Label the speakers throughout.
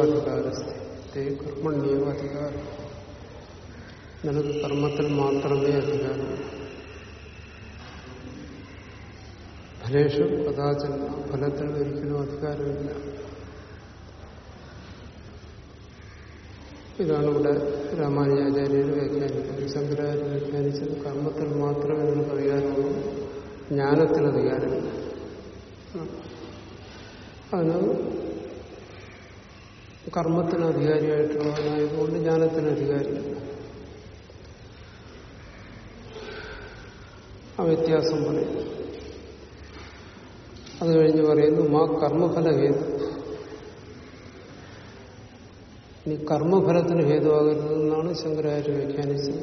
Speaker 1: കർമ്മണ്യവാധികാരസ്ഥ തേ കർമ്മണ്യവാധികാരം നിനക്ക് കർമ്മത്തിൽ മാത്രമേ അധികാരം ഫലേഷു കഥാചന ഫലത്തിൽ ഒരിക്കലും അധികാരമില്ല. ഇതാണ് ഇവിടെ രാമാനുജാചാര്യർ വ്യാഖ്യാനിക്കുന്നത് ശങ്കരാചാര്യ വ്യാഖ്യാനിച്ചത് കർമ്മത്തിൽ മാത്രമേ നമുക്ക് അധികാരമുള്ളൂ. ജ്ഞാനത്തിന് അധികാരമില്ല. അതിന് കർമ്മത്തിന് അധികാരിയായിട്ടുള്ളവനായതുകൊണ്ട് ജ്ഞാനത്തിന് അധികാരിയില്ല. ആ വ്യത്യാസം പറയും. അത് കഴിഞ്ഞ് പറയുന്നു മാ കർമ്മഫലഹേതു. ഇനി കർമ്മഫലത്തിന് ഹേതുവാകരുതെന്നാണ് ശങ്കരാചാര്യ വ്യാഖ്യാനിച്ചത്.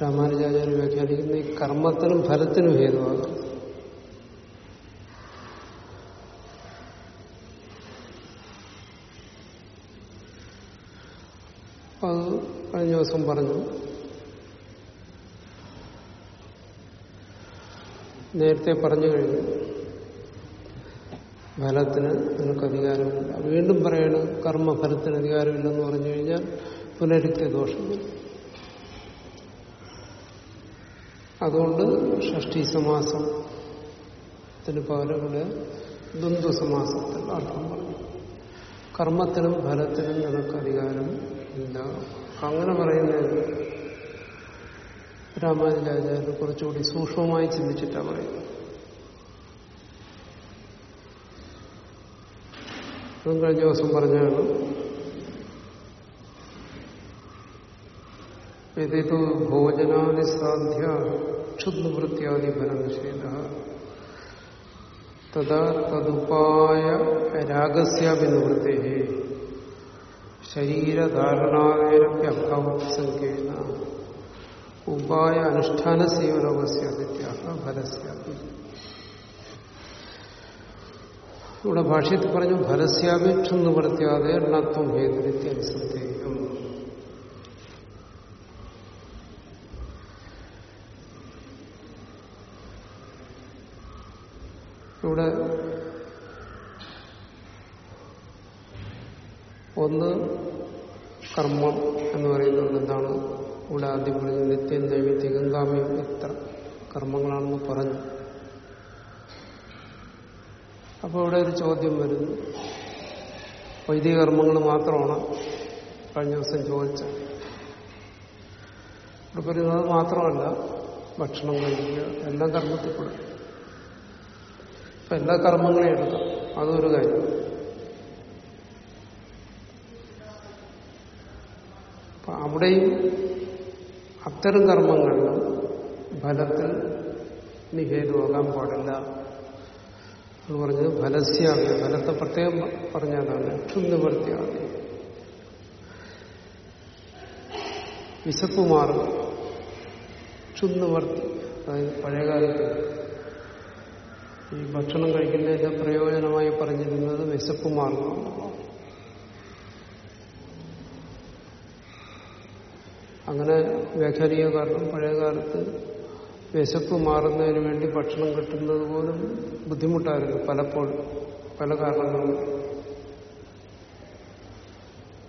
Speaker 1: രാമാനുജാചാര്യ വ്യാഖ്യാനിക്കുന്ന ഈ കർമ്മത്തിനും ഫലത്തിനും ഹേതുവാകരുത് അത് കഴിഞ്ഞ ദിവസം പറഞ്ഞു നേരത്തെ പറഞ്ഞു കഴിഞ്ഞു ഫലത്തിന് നിങ്ങൾക്ക് അധികാരമില്ല. വീണ്ടും പറയണം കർമ്മഫലത്തിന് അധികാരമില്ലെന്ന് പറഞ്ഞു കഴിഞ്ഞാൽ പുനരുത്തിയ ദോഷം അതുകൊണ്ട് ഷഷ്ടി സമാസത്തിന് പകരം ഇവിടെ ദ്വന്ദ്വ സമാസത്തിൽ അർത്ഥം പറഞ്ഞു. കർമ്മത്തിനും ഫലത്തിനും നിനക്ക് അധികാരം ഇല്ല. അങ്ങനെ പറയുന്നത് രാമാനുജാചാര്യർ കുറച്ചുകൂടി സൂക്ഷ്മമായി ചിന്തിച്ചിട്ടാണ് പറയുന്നത്. അതും കഴിഞ്ഞ ദിവസം പറഞ്ഞാണ്. ഇതിതു ഭോജനാദി സാധ്യ ക്ഷുദ്വൃത്യാദി ഫലനിഷേധ തഥാ തതുപായ രാഗസ്യാഭിനിവൃത്തേ ശരീരധാരണാദേരപ്യഭാവസംഖ്യേന ഉപായ അനുഷ്ഠാന സേവനോപസ്യാദിത്യാഹ ഫലസ്യാപി ഇവിടെ ഭാഷ്യത്തിൽ പറഞ്ഞു ഫലസ്യാപേക്ഷം നിവർത്തിയാതെ എണ്ണത്വം ഹേതുരിത്യനുസന്ധേയം ഇവിടെ ഒന്ന് കർമ്മം എന്ന് പറയുന്നത് എന്താണ്? ഇവിടെ ആദ്യം പറഞ്ഞു നിത്യം നൈമിത്യം കാമ്യം ഇത്ര കർമ്മങ്ങളാണെന്ന് പറഞ്ഞു. അപ്പോൾ ഇവിടെ ഒരു ചോദ്യം വരുന്നു. വൈദിക കർമ്മങ്ങൾ മാത്രമാണ് കഴിഞ്ഞ ദിവസം ചോദിച്ച ഇവിടെ പറയുന്നത് മാത്രമല്ല ഭക്ഷണം കഴിക്കുക എല്ലാം കൂടെ ഇപ്പൊ എല്ലാ കർമ്മങ്ങളെയും എടുക്കാം. അതൊരു കാര്യം. അവിടെയും അത്തരം കർമ്മങ്ങളിലും ഫലത്തിൽ നിഹേതുവാകാൻ പാടില്ല. എന്ന് പറഞ്ഞത് ഫലസ്യാവ്യ ഫലത്തെ പ്രത്യേകം പറഞ്ഞതാണ് ക്ഷുനിവർത്തിയാവ്യ വിശപ്പ് മാറും ക്ഷുന്നിവർത്തി അതായത് പഴയകാലത്ത് ഈ ഭക്ഷണം കഴിക്കുന്നതിന്റെ പ്രയോജനമായി പറഞ്ഞിരുന്നത് വിശപ്പ് മാറുന്നു അങ്ങനെ വ്യാഖ്യാനികക്കാർക്കും പഴയകാലത്ത് വിശപ്പ് മാറുന്നതിന് വേണ്ടി ഭക്ഷണം കിട്ടുന്നത് പോലും ബുദ്ധിമുട്ടായിരുന്നു പലപ്പോഴും പല കാരണങ്ങളും.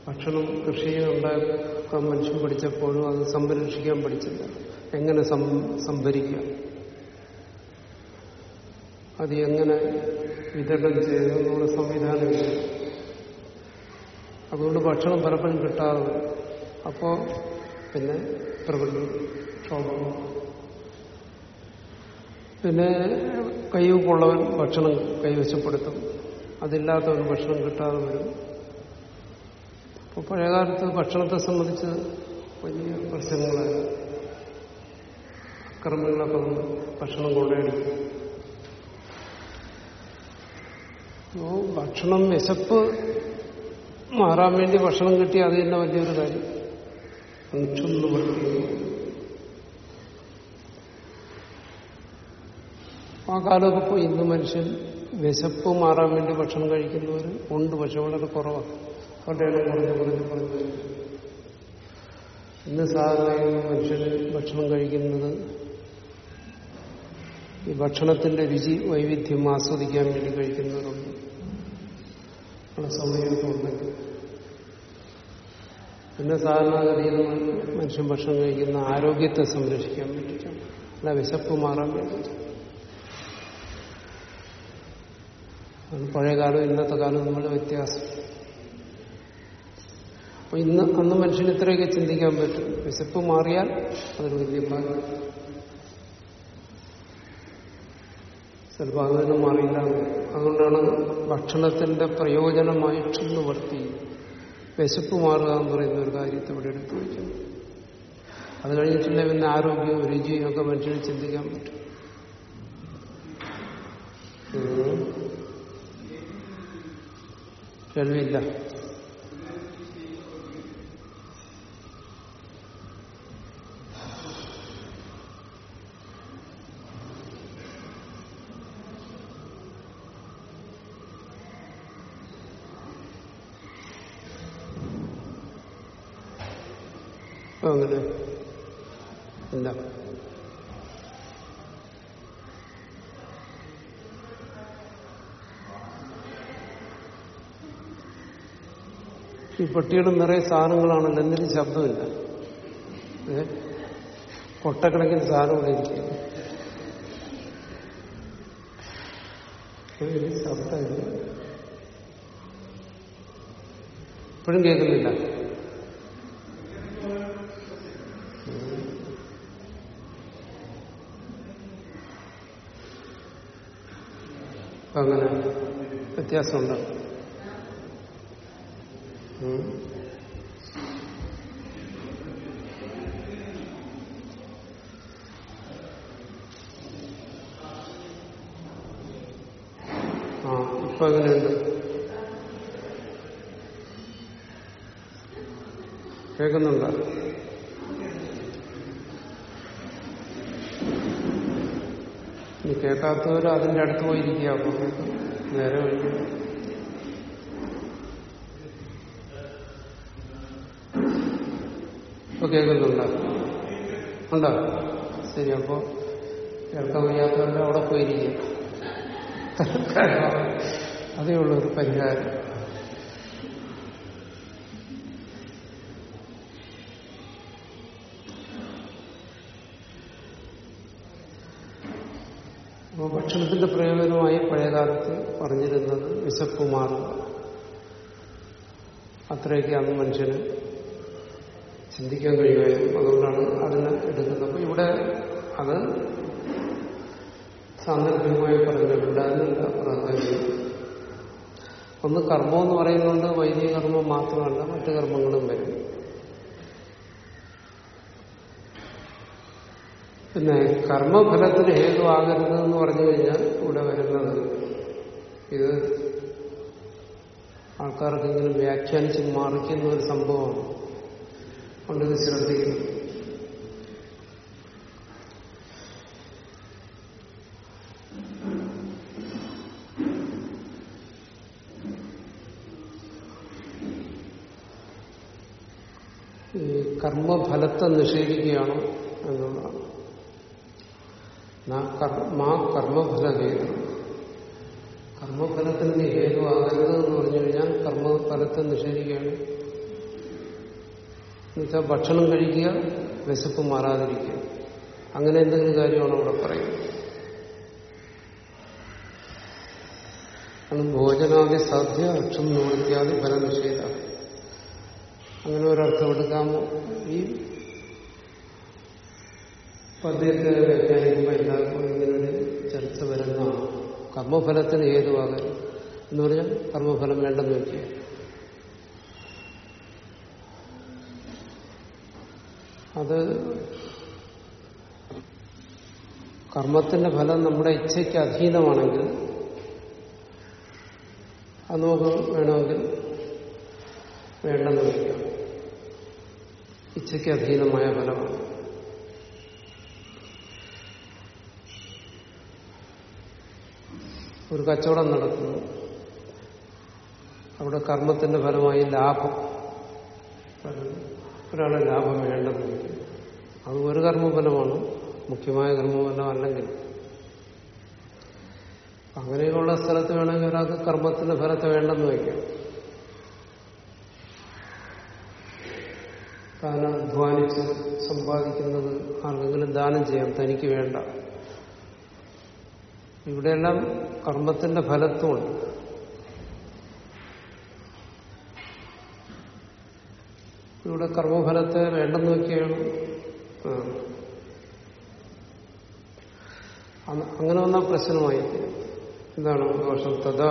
Speaker 1: ഭക്ഷണം കൃഷി ഉണ്ടാക്കാൻ മനുഷ്യൻ പഠിച്ചപ്പോഴും അത് സംരക്ഷിക്കാൻ പഠിച്ചില്ല. എങ്ങനെ സംഭരിക്കാം? അത് എങ്ങനെ വിതരണം ചെയ്തു എന്നുള്ള സംവിധാനമില്ല. അതുകൊണ്ട് ഭക്ഷണം പലപ്പോഴും കിട്ടാതെ അപ്പോൾ അപ്പോ പിന്നെ പ്രകൃതി ക്ഷോഭം. പിന്നെ കൈവപ്പുള്ളവൻ ഭക്ഷണം കൈവശപ്പെടുത്തും. അതില്ലാത്തവൻ ഭക്ഷണം കിട്ടാതെ വരും. അപ്പോൾ പഴയകാലത്ത് ഭക്ഷണത്തെ സംബന്ധിച്ച് വലിയ പ്രശ്നങ്ങളാണ്. അക്രമങ്ങളൊക്കെ ഭക്ഷണം കൊണ്ടേടിക്കും ഭക്ഷണം വിശപ്പ് മാറാൻ വേണ്ടി ഭക്ഷണം കിട്ടി അത് തന്നെ വലിയൊരു കാര്യം. ചുന്നു വൃത്തിയും ആ കാലമൊക്കെ ഇപ്പോൾ ഇന്ന് മനുഷ്യൻ വിശപ്പ് മാറാൻ വേണ്ടി ഭക്ഷണം കഴിക്കുന്നവർ ഉണ്ട്. പക്ഷെ വളരെ കുറവാണ് കൊല്ലണം കുറഞ്ഞ് കുറഞ്ഞ് കുറഞ്ഞ് ഇന്ന് സാധാരണ മനുഷ്യന് ഭക്ഷണം കഴിക്കുന്നത് ഈ ഭക്ഷണത്തിന്റെ രുചി വൈവിധ്യം ആസ്വദിക്കാൻ വേണ്ടി കഴിക്കുന്നവരുണ്ട്. സൗകര്യമൊക്കെ ഉണ്ടെങ്കിൽ പിന്നെ സാധാരണഗതിയിൽ മനുഷ്യൻ ഭക്ഷണം കഴിക്കുന്ന ആരോഗ്യത്തെ സംരക്ഷിക്കാൻ വേണ്ടിയിട്ടാണ് അല്ല വിശപ്പ് മാറാൻ വേണ്ടിയിട്ട്. പഴയ കാലം ഇന്നത്തെ കാലം നമ്മുടെ വ്യത്യാസം. അപ്പൊ ഇന്ന് അന്ന് മനുഷ്യന് ഇത്രയൊക്കെ ചിന്തിക്കാൻ പറ്റും. വിശപ്പ് മാറിയാൽ അതൊരു വലിയ ഭാഗ്യം. ചിലപ്പോൾ അതൊന്നും മാറിയില്ല. അതുകൊണ്ടാണ് ഭക്ഷണത്തിന്റെ പ്രയോജനമായിട്ട് നിവർത്തി വിശപ്പ് മാറുക എന്ന് പറയുന്ന ഒരു കാര്യത്തെ ഇവിടെ എടുത്തു വയ്ക്കും അത് കഴിഞ്ഞിട്ടുണ്ടെങ്കിൽ പിന്നെ ആരോഗ്യവും രുചിയും ഒക്കെ മനുഷ്യന് ചിന്തിക്കാൻ പറ്റും. കേൾവിയില്ല. അപ്പൊ അങ്ങനെ ഇല്ല ഈ പെട്ടിയുടെ നിറയെ സാധനങ്ങളാണല്ലോ എന്തെങ്കിലും ശബ്ദമില്ല? കൊട്ടക്കണക്കിന് സാധനം ഇവിടെ ഇരിക്കും. ഒരു ശബ്ദമില്ല. ഇപ്പോഴും കേൾക്കുന്നില്ല അപ്പൊ അങ്ങനെ വ്യത്യാസമുണ്ട്. ആ ഇപ്പൊ എങ്ങനെയുണ്ട്? കേൾക്കുന്നുണ്ടോ ഇനി കേൾക്കാത്തവർ അതിന്റെ അടുത്ത് പോയിരിക്കുക അപ്പൊ നേരെ വഴി ഇപ്പൊ കേൾക്കുന്നുണ്ടോ? ഉണ്ടോ? ശരി അപ്പോ കേൾക്കാൻ വയ്യാത്തവരുടെ അവിടെ പോയിരിക്കുക അതേ ഉള്ളൂ ഒരു പരിഹാരം അപ്പോൾ ഭക്ഷണത്തിന്റെ പ്രയോജനമായി പഴയകാലത്ത് പറഞ്ഞിരുന്നത് വിശപ്പ് മാറുക അത്രയൊക്കെ അന്ന് മനുഷ്യന് ചിന്തിക്കാൻ കഴിയുമായിരുന്നു. അതുകൊണ്ടാണ് അതിനെ എടുക്കുന്നത്. അപ്പൊ ഇവിടെ അത് സാന്ദർഭികമായി പറഞ്ഞിട്ടുണ്ട്. അതിനെന്താ പ്രാധാന്യം? ഒന്ന് കർമ്മം എന്ന് പറയുന്നുണ്ട് വൈദിക കർമ്മം മാത്രമല്ല മറ്റു കർമ്മങ്ങളും വരും. പിന്നെ കർമ്മഫലത്തിന് ഹേതുവാകരുത് എന്ന് പറഞ്ഞു കഴിഞ്ഞാൽ ഇവിടെ വരുന്നത് ഇത് ആൾക്കാർക്കെങ്കിലും വ്യാഖ്യാനിച്ച് മറിക്കുന്ന ഒരു സംഭവമാണ്. അതുകൊണ്ട് ഇത് ശ്രദ്ധിക്കുന്നു ഈ കർമ്മഫലത്തെ നിഷേധിക്കുകയാണോ എന്നുള്ളതാണ്. മാ കർമ്മഫലഹേതു. കർമ്മഫലത്തിന് നീ ഹേതുവാകരുത് എന്ന് പറഞ്ഞു കഴിഞ്ഞാൽ കർമ്മഫലത്തെ നിഷേധിക്കുകയാണ്. എന്നുവെച്ചാൽ ഭക്ഷണം കഴിക്കുക വിശപ്പ് മാറാതിരിക്കുക. അങ്ങനെ എന്തെങ്കിലും കാര്യമാണ് അവിടെ പറയുന്നത്? ഭോജനാദി സാധ്യ അക്ഷം നിവൃത്തിയാദി ഫലം നിഷേധ അങ്ങനെ ഒരർത്ഥം എടുക്കാമോ? ഈ പദ്യത്തെ വ്യാഖ്യാനിക്കുമ്പോൾ എല്ലാവർക്കും ഇങ്ങനൊരു ചർച്ച വരുന്നതാണ്. കർമ്മഫലത്തിന് ഹേതുവാകരുത് എന്ന് പറഞ്ഞാൽ കർമ്മഫലം വേണ്ടെന്ന് വയ്ക്കുക അത് കർമ്മത്തിന്റെ ഫലം നമ്മുടെ ഇച്ഛയ്ക്ക് അധീനമാണെങ്കിൽ അത് നമുക്ക് വേണമെങ്കിൽ വേണ്ടെന്ന് വയ്ക്കാം ഇച്ഛയ്ക്ക് അധീനമായ ഫലമാണ്. ഒരു കച്ചവടം നടക്കുന്നു. അവിടെ കർമ്മത്തിന്റെ ഫലമായി ലാഭം. ഒരാളെ ലാഭം വേണ്ടെന്ന് അത് ഒരു കർമ്മഫലമാണ്. മുഖ്യമായ കർമ്മഫലം അല്ലെങ്കിൽ. അങ്ങനെയുള്ള സ്ഥലത്ത് വേണമെങ്കിൽ ഒരാൾക്ക് കർമ്മത്തിന്റെ ഫലത്തെ വേണ്ടെന്ന് വയ്ക്കാം. താൻ അധ്വാനിച്ച് സമ്പാദിക്കുന്നത് ആർക്കെങ്കിലും ദാനം ചെയ്യാം. തനിക്ക് വേണ്ട. ഇവിടെയെല്ലാം കർമ്മത്തിന്റെ ഫലത്വമുണ്ട് ഇവിടെ കർമ്മഫലത്തെ വേണ്ടെന്ന് വെക്കുകയാണ് അങ്ങനെ വന്നാൽ പ്രശ്നമായി. എന്താണ് ദോഷം? തഥാ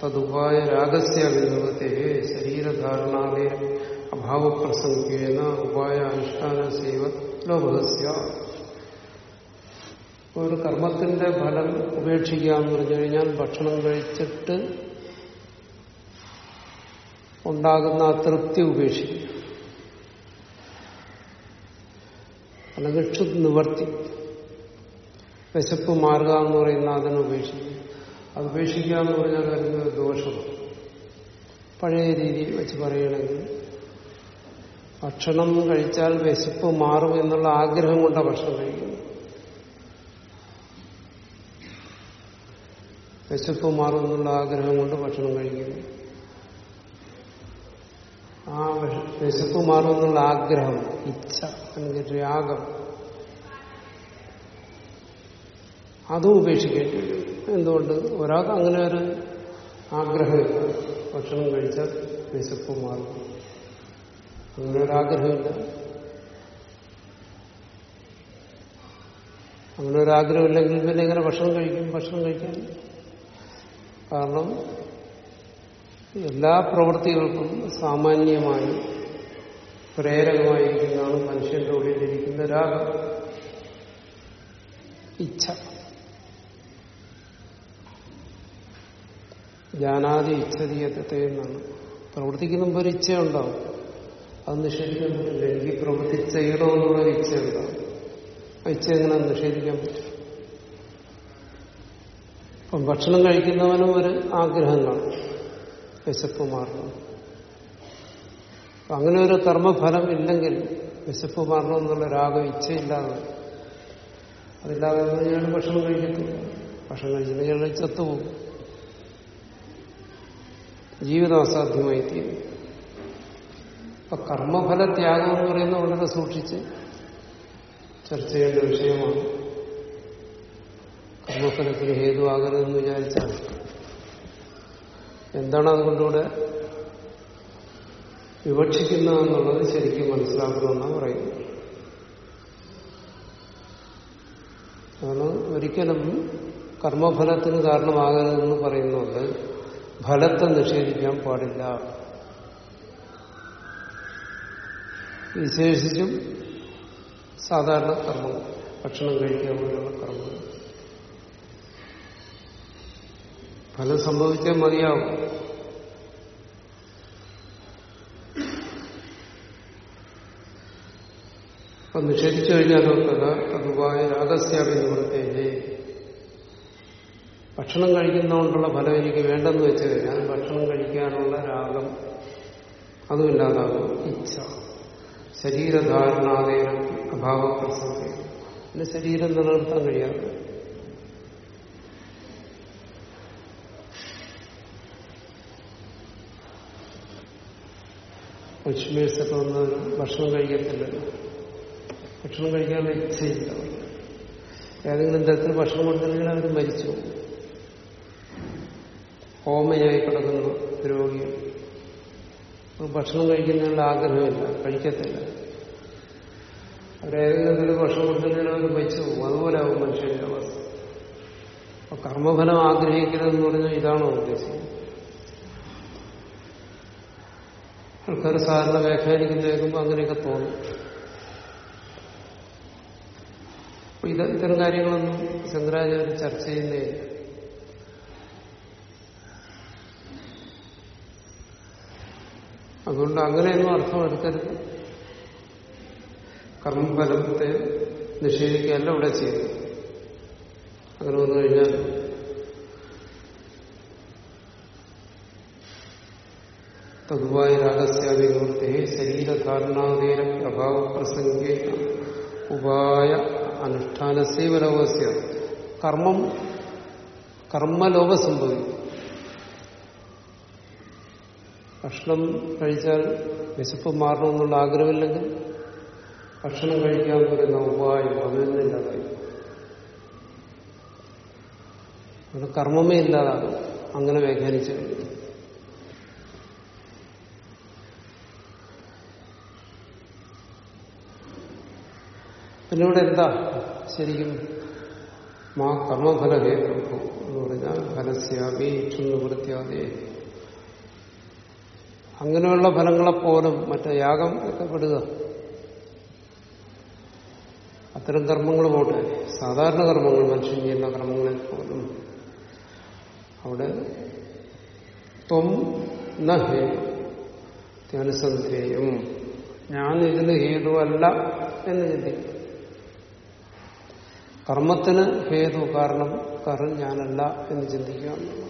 Speaker 1: തതുപായ രാഗസ്യ വിനോദത്തെ ശരീരധാരണാദേ അഭാവപ്രസംഗേന ഉപായ അനുഷ്ഠാന സേവ ലോഭസ്യ ഒരു കർമ്മത്തിന്റെ ഫലം ഉപേക്ഷിക്കുക എന്ന് പറഞ്ഞു കഴിഞ്ഞാൽ ഭക്ഷണം കഴിച്ചിട്ട് ഉണ്ടാകുന്ന അതൃപ്തി ഉപേക്ഷിക്കുക അല്ലെങ്കിൽ ക്ഷുത് നിവർത്തി വിശപ്പ് മാറുക എന്ന് പറയുന്ന അതിനെ ഉപേക്ഷിക്കുക അത് ഉപേക്ഷിക്കുക എന്ന് പറഞ്ഞാൽ വരുന്നത് ദോഷം പഴയ രീതി വെച്ച് പറയുകയാണെങ്കിൽ ഭക്ഷണം കഴിച്ചാൽ വിശപ്പ് മാറും എന്നുള്ള ആഗ്രഹം കൊണ്ടാണ് ഭക്ഷണം കഴിക്കുന്നത് വിശപ്പ് മാറുമെന്നുള്ള ആഗ്രഹം കൊണ്ട് ഭക്ഷണം കഴിക്കുന്നു ആ വിശപ്പ് മാറുമെന്നുള്ള ആഗ്രഹം ഇച്ഛ അല്ലെങ്കിൽ രാഗം അതും ഉപേക്ഷിക്കേണ്ടി വരും. എന്തുകൊണ്ട്? ഒരാൾക്ക് അങ്ങനെ ഒരു ആഗ്രഹമില്ല ഭക്ഷണം കഴിച്ചാൽ വിശപ്പ് മാറും. അങ്ങനെ ഒരാഗ്രഹമില്ല അങ്ങനെ ഒരു ആഗ്രഹമില്ലെങ്കിൽ പിന്നെ എങ്ങനെ ഭക്ഷണം കഴിക്കും? ഭക്ഷണം കഴിക്കാൻ കാരണം എല്ലാ പ്രവൃത്തികൾക്കും സാമാന്യമായി പ്രേരകമായിരിക്കുന്നതാണ് മനുഷ്യന്റെ ഉള്ളിലിരിക്കുന്ന രാഗം. ഇച്ഛ. ജാനാതി ഇച്ഛതീയത്തെ എന്നാണ്. പ്രവർത്തിക്കുന്ന മുമ്പ് ഒരു ഇച്ഛയുണ്ടാവും അത് നിഷേധിക്കാൻ പറ്റില്ല. എനിക്ക് പ്രവൃത്തി ചെയ്യണമെന്നുള്ള ഇച്ഛയുണ്ടാവും ആ ഇച്ഛ എങ്ങനെ നിഷേധിക്കാൻ പറ്റും? ഇപ്പം ഭക്ഷണം കഴിക്കുന്നവനും ഒരു ആഗ്രഹം കാണും വിശപ്പ് മാറണം അപ്പം അങ്ങനെ ഒരു കർമ്മഫലം ഇല്ലെങ്കിൽ വിശപ്പ് മാറണം എന്നുള്ള രാഗം ഇച്ഛയില്ലാതെ. അതില്ലാതെ ഞാൻ ഭക്ഷണം കഴിക്കത്തില്ല. ഭക്ഷണം കഴിച്ചില്ലെങ്കിൽ ചത്തുപോകും ജീവിതം അസാധ്യമായി തീരും. അപ്പൊ കർമ്മഫല ത്യാഗം എന്ന് പറയുന്നത് വളരെ സൂക്ഷിച്ച് ചർച്ച ചെയ്യേണ്ട വിഷയമാണ്. കർമ്മഫലത്തിന് ഹേതുവാകരുതെന്ന് വിചാരിച്ചാണ്. എന്താണ് അതുകൊണ്ടിവിടെ വിവക്ഷിക്കുന്നതെന്നുള്ളത് ശരിക്കും മനസ്സിലാക്കണമെന്നാണ് പറയുന്നത്. കാരണം ഒരിക്കലും കർമ്മഫലത്തിന് കാരണമാകരുതെന്ന് പറയുന്നുണ്ട് ഫലത്തെ നിഷേധിക്കാൻ പാടില്ല. വിശേഷിച്ചും സാധാരണ കർമ്മങ്ങൾ ഭക്ഷണം കഴിക്കുക പോലുള്ള കർമ്മങ്ങൾ ഫലം സംഭവിച്ചേ മതിയാവും. അപ്പൊ നിഷേധിച്ചു കഴിഞ്ഞാലോ കഥ അതുമായ രാഗസ്യാപി നിവൃത്തേജേ ഭക്ഷണം കഴിക്കുന്നതുകൊണ്ടുള്ള ഫലം എനിക്ക് വേണ്ടെന്ന് വെച്ച് കഴിഞ്ഞാൽ ഭക്ഷണം കഴിക്കാനുള്ള രാഗം അതുമില്ലാതാകും ഇച്ഛ. ശരീരധാരണാതേ അഭാവപ്രസംഗം എന്റെ ശരീരം നിലനിർത്താൻ കഴിയാതെ ലക്ഷ്മീഴ്സൊക്കെ വന്ന് ഭക്ഷണം കഴിക്കത്തില്ലല്ലോ. ഭക്ഷണം കഴിക്കാനുള്ള ഇച്ഛയില്ല ഏതെങ്കിലും തരത്തിൽ ഭക്ഷണം കൊടുത്തില്ലെങ്കിൽ അവർ മരിച്ചു. ഹോമയായി കിടക്കുന്ന രോഗി. ഭക്ഷണം കഴിക്കുന്നതിനുള്ള ആഗ്രഹമില്ല കഴിക്കത്തില്ല. അവരേതെങ്കിലും തരത്തിൽ ഭക്ഷണം കൊടുത്തില്ലെങ്കിൽ അവർ മരിച്ചു പോകും. അതുപോലെ ആവും മനുഷ്യന്റെ അവസ്ഥ. കർമ്മഫലം ആഗ്രഹിക്കരുതെന്ന് പറഞ്ഞാൽ ഇതാണോ ഉദ്ദേശിക്കുന്നത്? ആൾക്കാർ സാധാരണ വ്യാഖ്യാനിക്കുന്ന കേൾക്കുമ്പോൾ അങ്ങനെയൊക്കെ തോന്നും. ഇത് ഇത്തരം കാര്യങ്ങളൊന്നും ശങ്കരാചാര്യ ചർച്ച ചെയ്യുന്നേ. അതുകൊണ്ട് അങ്ങനെയൊന്നും അർത്ഥം എടുക്കരുത് കർമ്മഫലത്തെ നിഷേധിക്കുകയല്ല ഇവിടെ ചെയ്യുന്നത്. അങ്ങനെ വന്നു കഴിഞ്ഞാൽ തതുവായ രാഗസ്യാവിനിവൃത്തി ശരീരധാരണാതീര അഭാവ പ്രസംഗേ ഉപായ അനുഷ്ഠാനസീവലോകസ്യ കർമ്മം കർമ്മലോക സംഭവിക്കും ഭക്ഷണം കഴിച്ചാൽ വിശപ്പ് മാറണമെന്നുള്ള ആഗ്രഹമില്ലെങ്കിൽ ഭക്ഷണം കഴിക്കാൻ പറയുന്ന ഉപായം അതിനില്ലാതായി അത് കർമ്മമേ ഇല്ലാതാകും. അങ്ങനെ വ്യാഖ്യാനിച്ചു കഴിഞ്ഞു. ഇവിടെ എന്താ? ശരിക്കും മാ കർമ്മഫലഹേതു എന്ന് പറഞ്ഞാൽ ഫലസ്യാമി നിവൃത്തിയാതെ അങ്ങനെയുള്ള ഫലങ്ങളെപ്പോലും മറ്റേ യാഗം ഒക്കെ പെടുക. അത്തരം കർമ്മങ്ങൾ പോട്ടെ. സാധാരണ കർമ്മങ്ങൾ മനുഷ്യൻ ചെയ്യുന്ന കർമ്മങ്ങളിൽ പോലും അവിടെ ത്വം ന ഹേതു ധ്യാനസന്ധേയം. ഞാൻ ഇതിന് ഹേതുവല്ല എന്ന് ചിന്തിക്കും. കർമ്മത്തിന് ഹേതു കാരണം കാരണം ഞാനല്ല എന്ന് ചിന്തിക്കുക എന്നുള്ളതാണ്.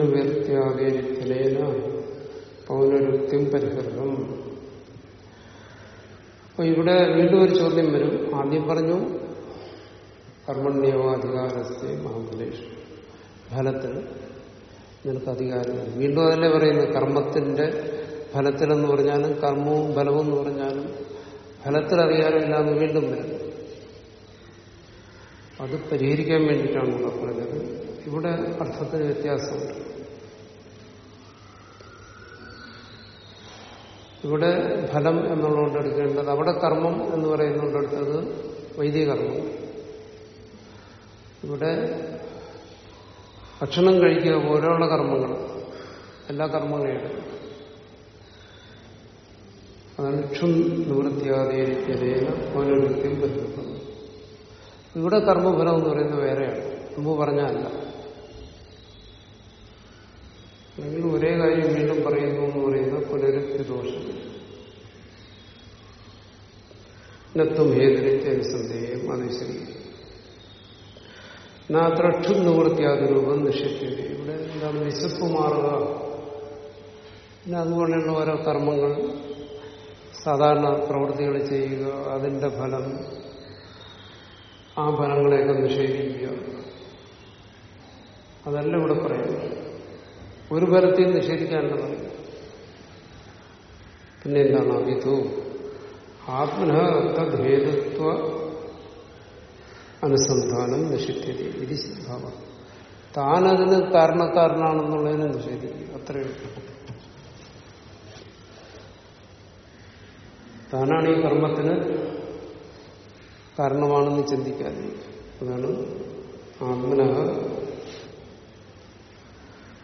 Speaker 1: വ്യക്തിയാകേന പൗനരുക്തിയും പരിഹരണം അപ്പൊ ഇവിടെ വീണ്ടും ഒരു ചോദ്യം വരും. ആദ്യം പറഞ്ഞു കർമ്മണ്യവാധികാരത്തെ മഹാബലേഷ് ഫലത്തിൽ നിനക്ക് അധികാരമില്ല വീണ്ടും അതല്ലേ പറയുന്നത്? കർമ്മത്തിന്റെ ഫലത്തിലെന്ന് പറഞ്ഞാലും കർമ്മവും ഫലവും എന്ന് പറഞ്ഞാലും ഫലത്തിൽ അധികാരമില്ല എന്ന് വീണ്ടും വരും. അത് പരിഹരിക്കാൻ വേണ്ടിയിട്ടാണ് ഇവിടെ പറഞ്ഞത്. ഇവിടെ അർത്ഥത്തിന് വ്യത്യാസമുണ്ട്. ഇവിടെ ഫലം എന്നുള്ളതുകൊണ്ട് എടുക്കേണ്ടത് അവിടെ കർമ്മം എന്ന് പറയുന്നതുകൊണ്ട് എടുത്തത് വൈദിക കർമ്മം. ഇവിടെ ഭക്ഷണം കഴിക്കുക പോലെയുള്ള കർമ്മങ്ങൾ. എല്ലാ കർമ്മങ്ങളെയും എടുക്കും. അതാണ് ക്ഷും നിവൃത്തിയാതേന ഓരോരുത്തരും ഇവിടെ കർമ്മഫലം എന്ന് പറയുന്നത് വേറെയാണ്. മുമ്പ് പറഞ്ഞല്ല അല്ലെങ്കിൽ ഒരേ കാര്യം വീണ്ടും പറയുന്നു എന്ന് പറയുന്നത് പുനരുക്തി ദോഷം നത്വം ഹേതുരിത്യ അനുസന്ധേയം അത് നാത്രക്ഷും നിവൃത്തിയാതെ രൂപം നിഷേധിക്കുക ഇവിടെ എന്താണ് വിശപ്പ് മാറുക? പിന്നെ അതുപോലെയുള്ള ഓരോ കർമ്മങ്ങൾ സാധാരണ പ്രവൃത്തികൾ ചെയ്യുക അതിന്റെ ഫലം ആ ഫലങ്ങളെയൊക്കെ നിഷേധിക്കുക അതല്ല ഇവിടെ പറയുന്നത് ഒരു ഫലത്തെയും നിഷേധിക്കാനുള്ള പറയും. പിന്നെ എന്താണ്? അവിധു. ആത്മന തദ്ഹേതുത്വ അനുസന്ധാനം നിഷിദ്ധത ഇത് ഭാവം താനതിന് കാരണക്കാരനാണെന്നുള്ളതിനെ നിഷേധിക്കും അത്രയേ താനാണ് ഈ കർമ്മത്തിന് കാരണമാണെന്ന് ചിന്തിക്കാതിരിക്കും അതാണ് ആത്മന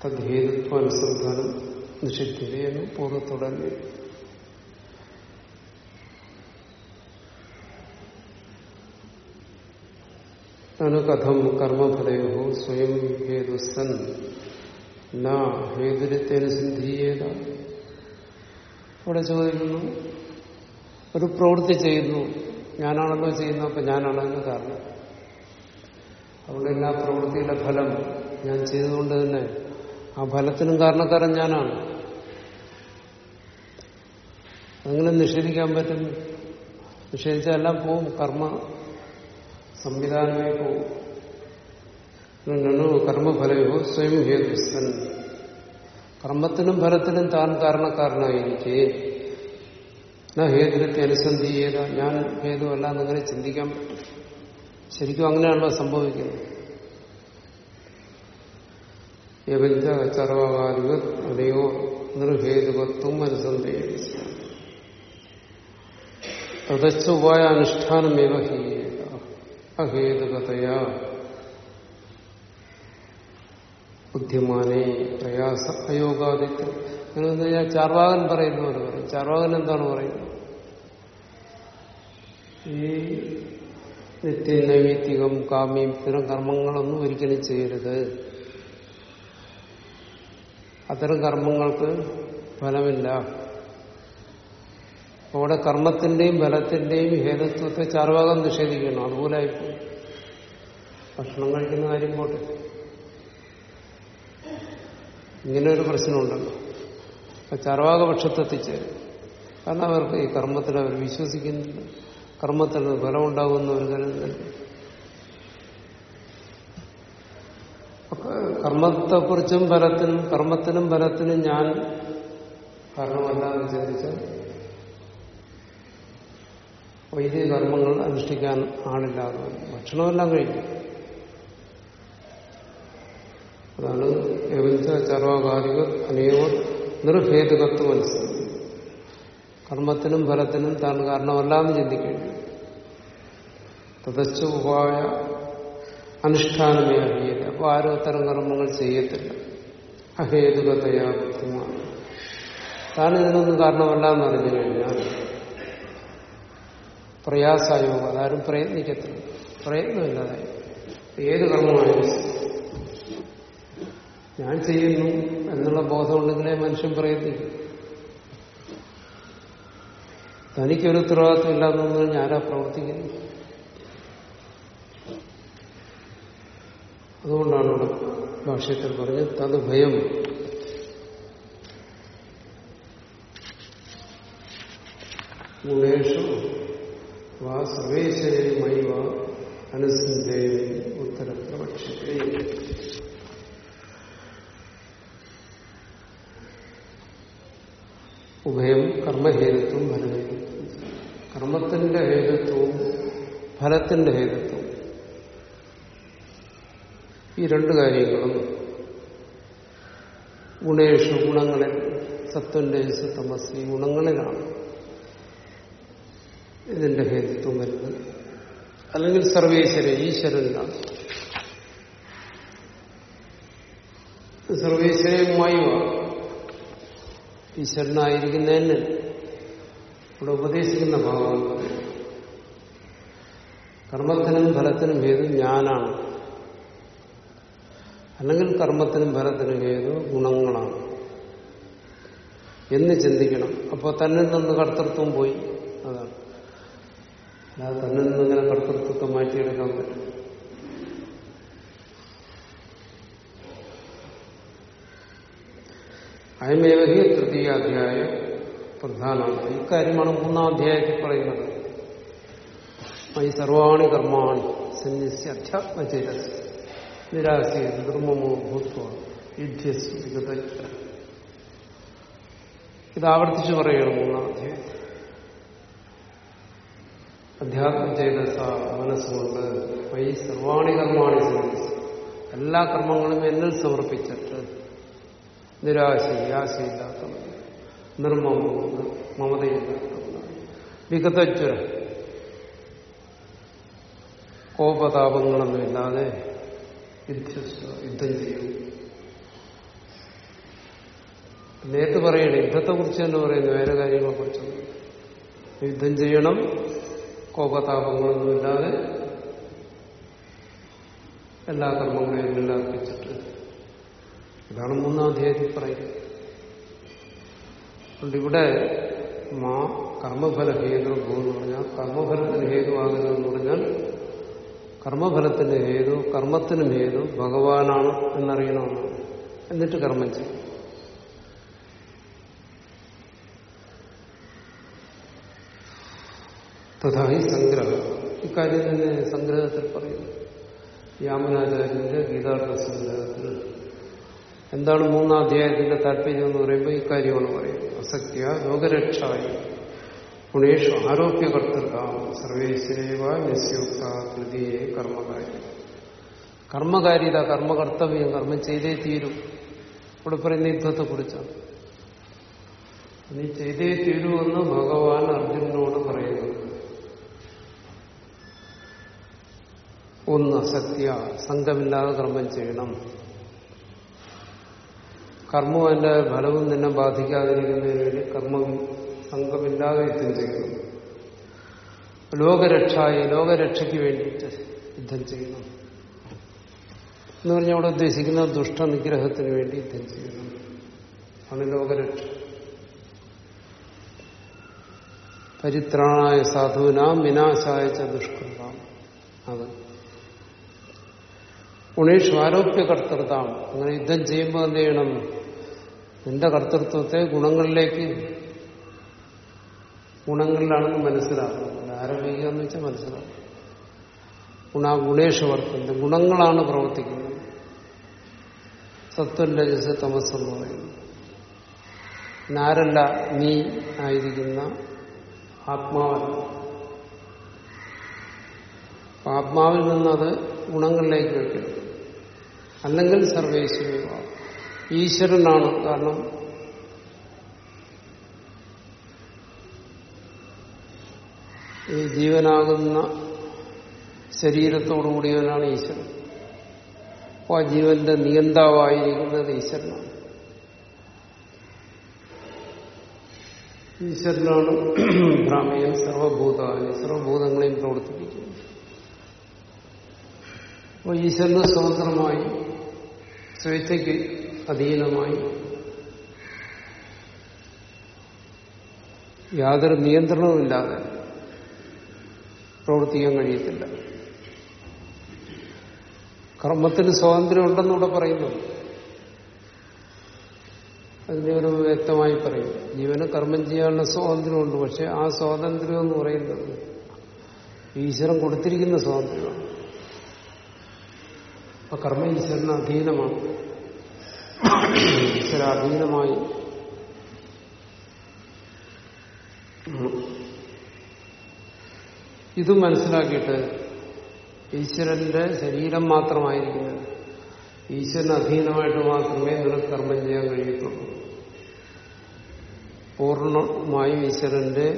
Speaker 1: തദ്ഹേതുത്വ അനുസന്ധാനം നിഷിദ്ധതയെന്ന് പൂർവത്തോടെ തനു കഥം കർമ്മഫലയോ സ്വയം ഹേതുസൻ ന ഹേതുരത്തേന് സിദ്ധിയേത. അവിടെ ചോദിക്കുന്നു ഒരു പ്രവൃത്തി ചെയ്യുന്നു. ഞാനാണല്ലോ ചെയ്യുന്നു അപ്പൊ ഞാനാണ് അതിന് കാരണം. അതുകൊണ്ട് എല്ലാ പ്രവൃത്തിയുടെ ഫലം ഞാൻ ചെയ്തുകൊണ്ട് തന്നെ ആ ഫലത്തിനും കാരണക്കാരൻ ഞാനാണ്. അങ്ങനെ നിഷേധിക്കാൻ പറ്റും. നിഷേധിച്ചെല്ലാം പോവും. കർമ്മ സംവിധാനമേ പോവും കർമ്മഫലയോ സ്വയം ഹേതുസ്ഥൻ കർമ്മത്തിനും ഫലത്തിനും താൻ കാരണക്കാരനായിരിക്കെ. ഹേതുരത്തെ അനുസന്ധി ചെയ്ത ഞാൻ ഹേതുവല്ല എന്നങ്ങനെ ചിന്തിക്കാൻ പറ്റും ശരിക്കും അങ്ങനെയാണല്ലോ സംഭവിക്കുന്നത്. യവഞ്ച ചർവകാലിക അലയോ നിർഹേതുകത്വം അനുസന്ധി തദച്ച ഉപായ അനുഷ്ഠാനമേവ ഹീയത അഹേതുകതയാ ബുദ്ധിമാനെ പ്രയാസ അയോഗാദിത്യം എന്ന് പറഞ്ഞാൽ ചാർവാകൻ പറയുന്ന പോലെ പറയും. ചാർവാകൻ എന്താണ് പറയുന്നത്? ഈ നിത്യനൈമിത്തികം കാമ്യം ഇത്തരം കർമ്മങ്ങളൊന്നും ഒരിക്കലും ചെയ്യരുത്. അത്തരം കർമ്മങ്ങൾക്ക് ഫലമില്ല. അവിടെ കർമ്മത്തിന്റെയും ബലത്തിന്റെയും ഹേതുത്വത്തെ ചാർവാകം നിഷേധിക്കണം അതുപോലെ ആയിപ്പോയി. ഭക്ഷണം കഴിക്കുന്ന കാര്യം പോട്ടെ. ഇങ്ങനെ ഒരു പ്രശ്നമുണ്ടല്ലോ. ചാർവാക പക്ഷത്തെത്തിച്ചേരും കാരണം അവർക്ക് ഈ കർമ്മത്തിൽ അവർ വിശ്വസിക്കുന്നില്ല. കർമ്മത്തിൽ ഫലം ഉണ്ടാകുന്ന ഒരു കരുതൽ കർമ്മത്തെക്കുറിച്ചും ഫലത്തിനും കർമ്മത്തിനും ഫലത്തിനും ഞാൻ കാരണമല്ല എന്ന് ചിന്തിച്ചാൽ വൈദിക കർമ്മങ്ങൾ അനുഷ്ഠിക്കാൻ ആളില്ലാതെ ഭക്ഷണമെല്ലാം കഴിക്കും. അതാണ് എവഞ്ച ചർവാകാരികൾ അനേകർ നിർഭേദകത്വം മനസ്സിലാക്കും കർമ്മത്തിനും ഫലത്തിനും താൻ കാരണമല്ലാന്ന് ചിന്തിക്കേണ്ടി. തതച്ച ഉപായ അനുഷ്ഠാനമേ അറിയില്ല അപ്പോൾ ആരോ അത്തരം കർമ്മങ്ങൾ ചെയ്യത്തില്ല. അഹേതുകതയാ താൻ ഇതിനൊന്നും കാരണമല്ല എന്ന് അറിഞ്ഞു കഴിഞ്ഞാൽ പ്രയാസയോഗം അതാരും പ്രയത്നിക്കത്തില്ല. പ്രയത്നമില്ലാതായി ഏത് കർമ്മമായാലും. ഞാൻ ചെയ്യുന്നു എന്നുള്ള ബോധമുണ്ടെങ്കിലേ മനുഷ്യൻ പ്രയത്നിക്കും. തനിക്കൊരു ഉത്തരവാദിത്വം ഇല്ലാതെന്ന് ഞാനാ പ്രവർത്തിക്കുന്നു അതുകൊണ്ടാണ് ഇവിടെ ഭാഷയത്തിൽ പറഞ്ഞത് തത് ഭയം. ഗുണേഷു വാ സർവേശ്വരയുമായി വാ അനുസന്ധേവി ഉത്തരപ്രപക്ഷത്തെ ഉഭയം കർമ്മഹേതുത്വം ഫലഹേതുത്വം കർമ്മത്തിന്റെ ഹേതുത്വവും ഫലത്തിന്റെ ഹേതുത്വവും ഈ രണ്ട് കാര്യങ്ങളും ഗുണേഷു ഗുണങ്ങളിൽ സത്വന്റെ തമസ് ഗുണങ്ങളിലാണ്. ഇതിന്റെ ഹേതുത്വം വരുന്നത്. അല്ലെങ്കിൽ സർവേശ്വര ഈശ്വരനിലാണ്. സർവേശ്വരയുമായി ഈശ്വരനായിരിക്കുന്നതിന് ഇവിടെ ഉപദേശിക്കുന്ന ഭാഗമാണ് കർമ്മത്തിനും ഫലത്തിനും ഹേതു ഞാനാണ്. അല്ലെങ്കിൽ കർമ്മത്തിനും ഫലത്തിനും ഹേതു ഗുണങ്ങളാണ്. എന്ന് ചിന്തിക്കണം. അപ്പോൾ തന്നെ നിന്ന് കർത്തൃത്വം പോയി. അതാണ്. അല്ലാതെ തന്നിൽ നിന്ന് അങ്ങനെ കർത്തൃത്വത്തെ മാറ്റിയെടുക്കാൻ പറ്റും. അയമേവഹി തൃതീയ തൃതീയാധ്യായ പ്രധാനമാണ് ഇക്കാര്യമാണ് മൂന്നാം അധ്യായത്തിൽ പറയുന്നത്. ഈ സർവാണി കർമാണി സന്യസ്യ അധ്യാത്മചേതസ് നിരാശയ നിർമ്മമോ ഭൂത്വ വിഗത ഇത് ആവർത്തിച്ചു പറയുകയാണ് മൂന്നാം അധ്യായം അധ്യാത്മചേതസ മനസ്സുകൊണ്ട് ഈ സർവാണി കർമാണി സന്യസ് എല്ലാ കർമ്മങ്ങളും എന്നിൽ സമർപ്പിച്ചിട്ട് നിരാശ ആശയില്ലാത്ത നിർമ്മമ മമതയില്ലാത്ത വികതജ്വര കോപതാപങ്ങളൊന്നുമില്ലാതെ യുദ്ധം ചെയ്യും. നേരിട്ട് പറയണം യുദ്ധത്തെക്കുറിച്ച് തന്നെ പറയുന്നു വേറെ കാര്യങ്ങളെ കുറിച്ചൊന്നും യുദ്ധം ചെയ്യണം കോപതാപങ്ങളൊന്നുമില്ലാതെ എല്ലാ കർമ്മങ്ങളെയും എല്ലാർപ്പിച്ചിട്ട് ഇതാണ് മൂന്നാം അധ്യായത്തിൽ പറയുന്നത്. അതുകൊണ്ട് ഇവിടെ മാ കർമ്മഫല ഹേതു എന്ന് പറഞ്ഞാൽ കർമ്മഫലത്തിന് ഹേതുവാകുന്നതെന്ന് പറഞ്ഞാൽ കർമ്മഫലത്തിന്റെ ഹേതു കർമ്മത്തിനും ഹേതു ഭഗവാനാണ് എന്നറിയണമെന്നാണ്. എന്നിട്ട് കർമ്മം ചെയ്യും. തഥാഹി സംഗ്രഹം. ഇക്കാര്യം തന്നെ സംഗ്രഹത്തിൽ പറയുന്നു. യാമനാചാര്യന്റെ ഗീതാർത്ഥ സംഗ്രഹത്തിൽ. എന്താണ് മൂന്നാം അധ്യായത്തിന്റെ താല്പര്യം എന്ന് പറയുമ്പോൾ ഇക്കാര്യമാണ് പറയുന്നത്. അസക്തിയ ലോകരക്ഷായി ഗുണേഷു ആരോപ്യകർത്തൃകാം സർവേശ്വരേവ നിസ്യുക്ത തൃതീയെ കർമ്മകാരി. കർമ്മകാരിത കർമ്മകർത്തവ്യം കർമ്മം ചെയ്തേ തീരും. ഇവിടെ പറയുന്ന യുദ്ധത്തെ കുറിച്ചാണ്. നീ ചെയ്തേ തീരുമെന്ന് ഭഗവാൻ അർജുനനോട് പറയുന്നു. ഒന്ന് സത്യ സംഘമില്ലാതെ കർമ്മം ചെയ്യണം. കർമ്മവും അതിന്റെ ഫലവും നിന്നെ ബാധിക്കാതിരിക്കുന്നതിന് വേണ്ടി കർമ്മം സംഘമില്ലാതെ യുദ്ധം ചെയ്യണം. ലോകരക്ഷായി ലോകരക്ഷയ്ക്ക് വേണ്ടിയിട്ട് യുദ്ധം ചെയ്യണം. എന്ന് പറഞ്ഞാൽ അവിടെ ഉദ്ദേശിക്കുന്ന ദുഷ്ടനിഗ്രഹത്തിന് വേണ്ടി യുദ്ധം ചെയ്യണം. ആണ് ലോകരക്ഷ. പരിത്രാണായ സാധുവിനാം വിനാശായ ദുഷ്കൃതാം. അത് ഗുണേഷ് ആരോപ്യ കർത്തൃതാം അങ്ങനെ യുദ്ധം ചെയ്യുമ്പോൾ എന്ത് ചെയ്യണം? നിന്റെ കർത്തൃത്വത്തെ ഗുണങ്ങളിലേക്ക് ഗുണങ്ങളിലാണെന്ന് മനസ്സിലാക്കണം. ആരോപിക്കുക എന്ന് വെച്ചാൽ മനസ്സിലാക്കണം. ഗുണ ഗുണേഷ് വർത്തന്റെ ഗുണങ്ങളാണ് പ്രവർത്തിക്കുന്നത്. സത്വം രജസ് തമസ് എന്ന് പറയുന്നത്. ആരല്ല നീ ആയിരിക്കുന്ന ആത്മാവല്ല ആത്മാവിൽ നിന്നത് ഗുണങ്ങളിലേക്ക് വയ്ക്കണം അല്ലെങ്കിൽ സർവേശ്വരമാണ് ഈശ്വരനാണ് കാരണം. ഈ ജീവനാകുന്ന ശരീരത്തോടുകൂടിയവനാണ് ഈശ്വരൻ. അപ്പോൾ ആ ജീവന്റെ നിയന്താവായിരിക്കുന്നത് ഈശ്വരനാണ്. ഈശ്വരനാണ് ബ്രാഹ്മയൻ സർവഭൂതാവിനെ സർവഭൂതങ്ങളെയും പ്രവർത്തിപ്പിക്കുന്നത് അപ്പോൾ ഈശ്വരന് സ്വതന്ത്രമായി സ്വേച്ഛയ്ക്ക് അധീനമായി യാതൊരു നിയന്ത്രണവുമില്ലാതെ പ്രവർത്തിക്കാൻ കഴിയത്തില്ല. കർമ്മത്തിന് സ്വാതന്ത്ര്യം ഉണ്ടെന്നൂടെ പറയുന്നു. അതിന്റെ ഒരു വ്യക്തമായി പറയും. ജീവന് കർമ്മം ചെയ്യാനുള്ള സ്വാതന്ത്ര്യമുണ്ട് പക്ഷെ ആ സ്വാതന്ത്ര്യം എന്ന് പറയുന്നത് ഈശ്വരൻ കൊടുത്തിരിക്കുന്ന സ്വാതന്ത്ര്യമാണ്. അപ്പൊ കർമ്മ ഈശ്വരന് അധീനമാണ്. ഈശ്വര അധീനമായി. ഇത് മനസ്സിലാക്കിയിട്ട് ഈശ്വരന്റെ ശരീരം മാത്രമായിരിക്കുന്നത് ഈശ്വരന് അധീനമായിട്ട് മാത്രമേ നിനക്ക് കർമ്മം ചെയ്യാൻ കഴിയത്തുള്ളൂ. പൂർണമായും ഈശ്വരന്റെ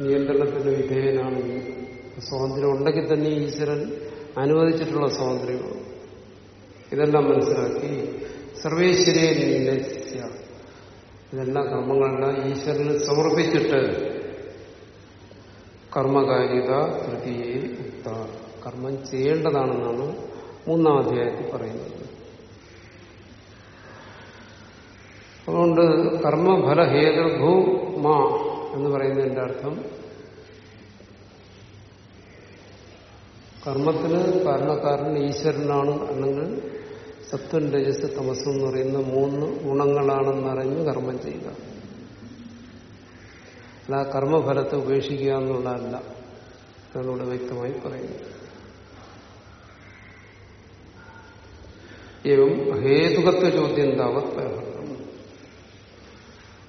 Speaker 1: നിയന്ത്രണത്തിന് വിധേയനാണ് നീ. സ്വാതന്ത്ര്യം ഉണ്ടെങ്കിൽ തന്നെ ഈശ്വരൻ അനുവദിച്ചിട്ടുള്ള സ്വാതന്ത്ര്യമാണ്. ഇതെല്ലാം മനസ്സിലാക്കി സർവേശ്വരയെ നിന്ദിച്ച ഇതെല്ലാം കർമ്മങ്ങളെല്ലാം ഈശ്വരന് സമർപ്പിച്ചിട്ട് കർമ്മകാരിത തൃതീയെ ഉക്ത. കർമ്മം ചെയ്യേണ്ടതാണെന്നാണ് മൂന്നാം അധ്യായത്തിൽ പറയുന്നത്. അതുകൊണ്ട് കർമ്മഫലഹേതുഭൂ മാ എന്ന് പറയുന്നതിന്റെ അർത്ഥം കർമ്മത്തിന് കാരണക്കാരൻ ഈശ്വരനാണ് അല്ലെങ്കിൽ സത്വൻ രജസ് തമസം എന്ന് പറയുന്ന മൂന്ന് ഗുണങ്ങളാണെന്നറിഞ്ഞ് കർമ്മം ചെയ്യുക. അല്ല കർമ്മഫലത്തെ ഉപേക്ഷിക്കുക എന്നുള്ളതല്ല. എന്നോട് വ്യക്തമായി പറയുന്നു. ഏവം ഹേതുകത്വ ചോദ്യം താവത് പരഹരണം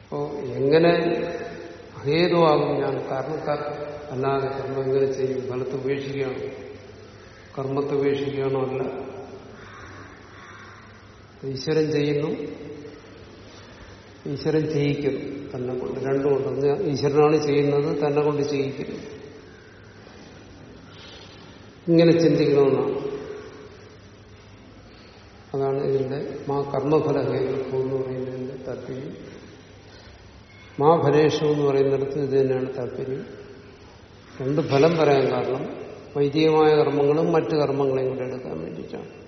Speaker 1: അപ്പോ എങ്ങനെ ഹേതുവാകും ഞാൻ? കാരണക്കാർ അല്ലാതെ കർമ്മം എങ്ങനെ ചെയ്യും? ഫലത്തെ ഉപേക്ഷിക്കുകയാണോ. കർമ്മത്തെ ഉപേക്ഷിക്കുകയാണോ അല്ല? ഈശ്വരൻ ചെയ്യുന്നു. ഈശ്വരൻ ചെയ്യിക്കുന്നു. തന്നെ കൊണ്ട് രണ്ടും കൊണ്ട് ഈശ്വരനാണ് ചെയ്യുന്നത് തന്നെ കൊണ്ട് ചെയ്യിക്കുന്നു. ഇങ്ങനെ ചിന്തിക്കണമെന്നാണ്. അതാണ് ഇതിന്റെ മാ കർമ്മഫല എന്ന് പറയുന്നതിന്റെ താല്പര്യം. മാ ഫലേഷു എന്ന് പറയുന്നിടത്ത് ഇത് തന്നെയാണ് താല്പര്യം. രണ്ട് ഫലം പറയാൻ കാരണം വൈദികമായ കർമ്മങ്ങളും മറ്റ് കർമ്മങ്ങളെയും കൂടെ എടുക്കാൻ വേണ്ടിയിട്ടാണ്.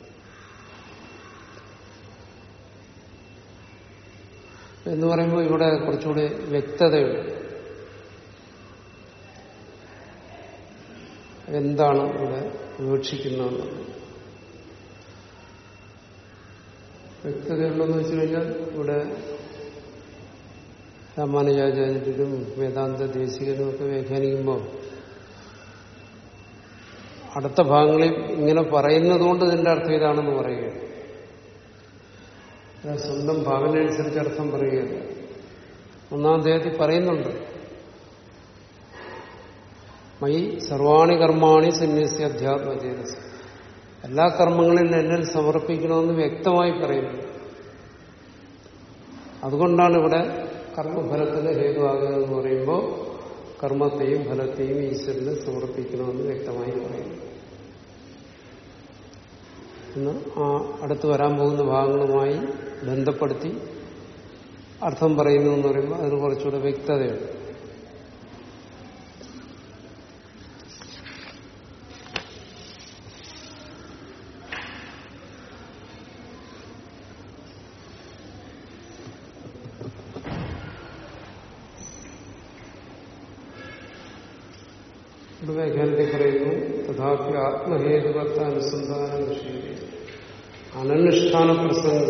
Speaker 1: എന്ന് പറയുമ്പോൾ ഇവിടെ കുറച്ചുകൂടി വ്യക്തതയുണ്ട്. എന്താണ് ഇവിടെ വിവക്ഷിക്കുന്നത് വ്യക്തതയുണ്ടെന്ന് വെച്ച് കഴിഞ്ഞാൽ ഇവിടെ രാമാനുജാചാര്യരും വേദാന്ത ദേശികനും ഒക്കെ വ്യാഖ്യാനിക്കുമ്പോൾ അടുത്ത ഭാഗങ്ങളിൽ ഇങ്ങനെ പറയുന്നതുകൊണ്ട് ഇതിന്റെ അർത്ഥം ഇതാണെന്ന് പറയുകയാണ്. സ്വന്തം ഭാവനയനുസരിച്ച് അർത്ഥം പറയുകയല്ല. ഒന്നാം അദ്ദേഹത്തിൽ പറയുന്നുണ്ട്. മൈ സർവാണി കർമാണി സന്യസി അധ്യാത്മ ചേതസ് എല്ലാ കർമ്മങ്ങളിലും എന്നിൽ സമർപ്പിക്കണമെന്ന് വ്യക്തമായി പറയുന്നു. അതുകൊണ്ടാണ് ഇവിടെ കർമ്മഫലത്തിന് ഹേതുവാകുന്നതെന്ന് പറയുമ്പോൾ കർമ്മത്തെയും ഫലത്തെയും ഈശ്വരന് സമർപ്പിക്കണമെന്ന് വ്യക്തമായി പറയുന്നു. എന്ന് ആ അടുത്ത് വരാൻ പോകുന്ന ഭാഗങ്ങളുമായി ബന്ധപ്പെടുത്തി അർത്ഥം പറയുന്നു എന്ന് പറയുമ്പോൾ അതിന് കുറച്ചുകൂടെ വ്യക്തതയുണ്ട് ഇവിടെ വ്യാഖ്യാനത്തിൽ പറയുന്നു തഥാപി ആത്മഹേതുകത്വ അനുസന്ധാന വിഷയം അനനുഷ്ഠാന പ്രസംഗ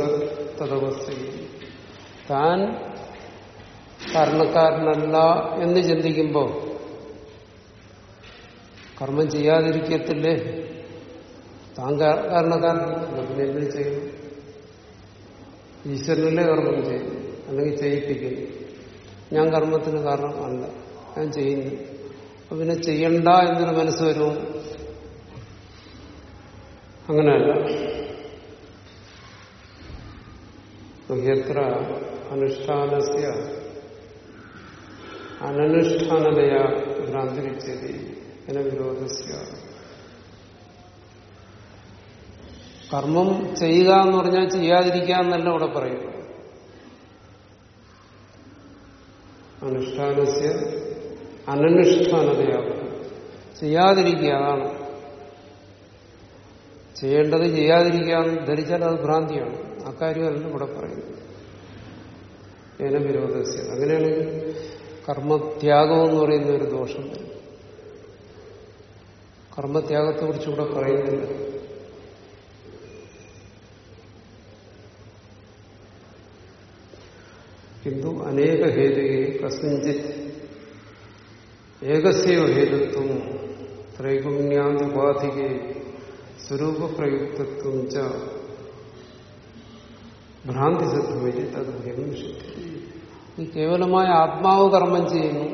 Speaker 1: തദവസ്ഥയിൽ. താൻ കാരണക്കാരനല്ല എന്ന് ചിന്തിക്കുമ്പോൾ കർമ്മം ചെയ്യാതിരിക്കത്തില്ലേ? താൻ കാരണക്കാരനല്ല. പിന്നെ എന്ത് ചെയ്യും? ഈശ്വരനല്ലേ കർമ്മം ചെയ്യുന്നു അല്ലെങ്കിൽ ചെയ്യിപ്പിക്കുന്നു. ഞാൻ കർമ്മത്തിന് കാരണം അല്ല ഞാൻ ചെയ്യുന്നു. പിന്നെ ചെയ്യണ്ട എന്നൊരു മനസ്സ് വരുമോ അങ്ങനെയല്ല. എത്ര അനുഷ്ഠാനസ്യ? അനനുഷ്ഠാനതയ ഭ്രാന്തിരിച്ചതി വിരോധസ്യ. കർമ്മം ചെയ്യുക എന്ന് പറഞ്ഞാൽ ചെയ്യാതിരിക്കുക എന്നല്ല ഇവിടെ പറയും അനുഷ്ഠാനസ്യ അനനുഷ്ഠാനതയാകും ചെയ്യാതിരിക്കുക അതാണ്. ചെയ്യേണ്ടത് ചെയ്യാതിരിക്കാൻ ധരിച്ചാൽ അത് ഭ്രാന്തിയാണ്. അക്കാര്യമല്ല ഇവിടെ പറയുന്നത് ഏന വിരോധസ്യ അങ്ങനെയാണെങ്കിൽ കർമ്മത്യാഗം എന്ന് പറയുന്ന ഒരു ദോഷം കർമ്മത്യാഗത്തെ കുറിച്ച് ഇവിടെ പറയുന്നില്ല. കിന്തു അനേക ഹേതുകയെ കസ്മിഞ്ചിത് ഏകസ്യവ ഹേതുത്വം ത്രൈഗുണ്യാന്തുപാധികെ സ്വരൂപപ്രയുക്തത്വം ച ഭ്രാന്തി സിദ്ധമായി തത് ബ്രഹ്മശുദ്ധി ഈ കേവലമായ ആത്മാവ് കർമ്മം ചെയ്യുന്നു.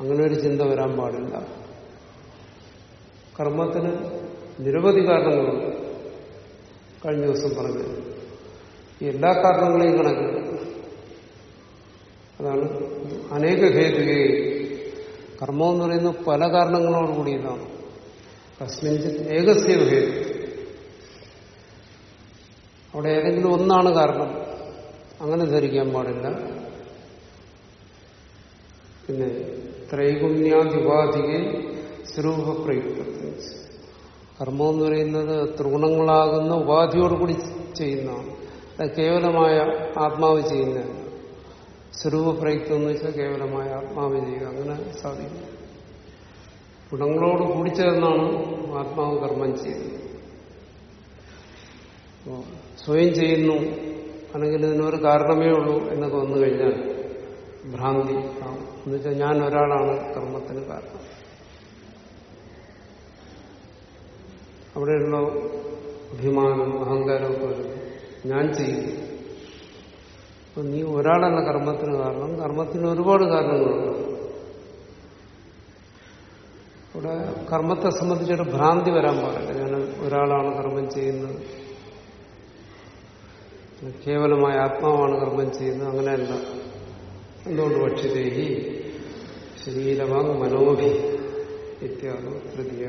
Speaker 1: അങ്ങനെ ഒരു ചിന്ത വരാൻ പാടില്ല. കർമ്മത്തിന് നിരവധി കാരണങ്ങളുണ്ട്. കഴിഞ്ഞ ദിവസം പറഞ്ഞു എല്ലാ കാരണങ്ങളെയും കണക്കിൽ അതാണ് അനേക ഹേതുകയെ കർമ്മം എന്ന് പറയുന്ന പല കാരണങ്ങളോട് കസ്മിഞ്ചിത് ഏകസ്യ ഹേതു അവിടെ ഏതെങ്കിലും ഒന്നാണ് കാരണം. അങ്ങനെ ധരിക്കാൻ പാടില്ല. പിന്നെ ത്രൈഗുണ്യാധിപാധികെ സ്വരൂപപ്രയുക്തത്വം കർമ്മം എന്ന് പറയുന്നത് ത്രിഗുണങ്ങളാകുന്ന ഉപാധിയോടുകൂടി ചെയ്യുന്നതാണ് അത് കേവലമായ ആത്മാവ് ചെയ്യുന്നതല്ല സ്വരൂപപ്രയുക്തം എന്ന് വെച്ചാൽ കേവലമായ ആത്മാവ് ചെയ്യുക അങ്ങനെ സാധിക്കും. ഗുണങ്ങളോട് കൂടിച്ചേർന്നാണ് ആത്മാവ് കർമ്മം ചെയ്യുന്നത്. സ്വയം ചെയ്യുന്നു അല്ലെങ്കിൽ ഇതിനൊരു കാരണമേ ഉള്ളൂ എന്നൊക്കെ വന്നു കഴിഞ്ഞാൽ ഭ്രാന്തി എന്നുവെച്ചാൽ ഞാൻ ഒരാളാണ് കർമ്മത്തിന് കാരണം. അവിടെയുള്ള അഭിമാനം അഹങ്കാരമൊക്കെ വരുന്നു. ഞാൻ ചെയ്യുന്നു. അപ്പൊ നീ ഒരാളല്ല കർമ്മത്തിന് കാരണം. കർമ്മത്തിന് ഒരുപാട് കാരണങ്ങളുണ്ട്. ഇവിടെ കർമ്മത്തെ സംബന്ധിച്ചൊരു ഭ്രാന്തി വരാൻ പാടില്ല. ഞാൻ ഒരാളാണ് കർമ്മം ചെയ്യുന്നത്. കേവലമായ ആത്മാവാണ് കർമ്മം ചെയ്യുന്നത്. അങ്ങനെയല്ല. എന്തുകൊണ്ട് പക്ഷിദേഹി ശരീരവാങ് മനോഭി ഇത്യാദി തൃതീയ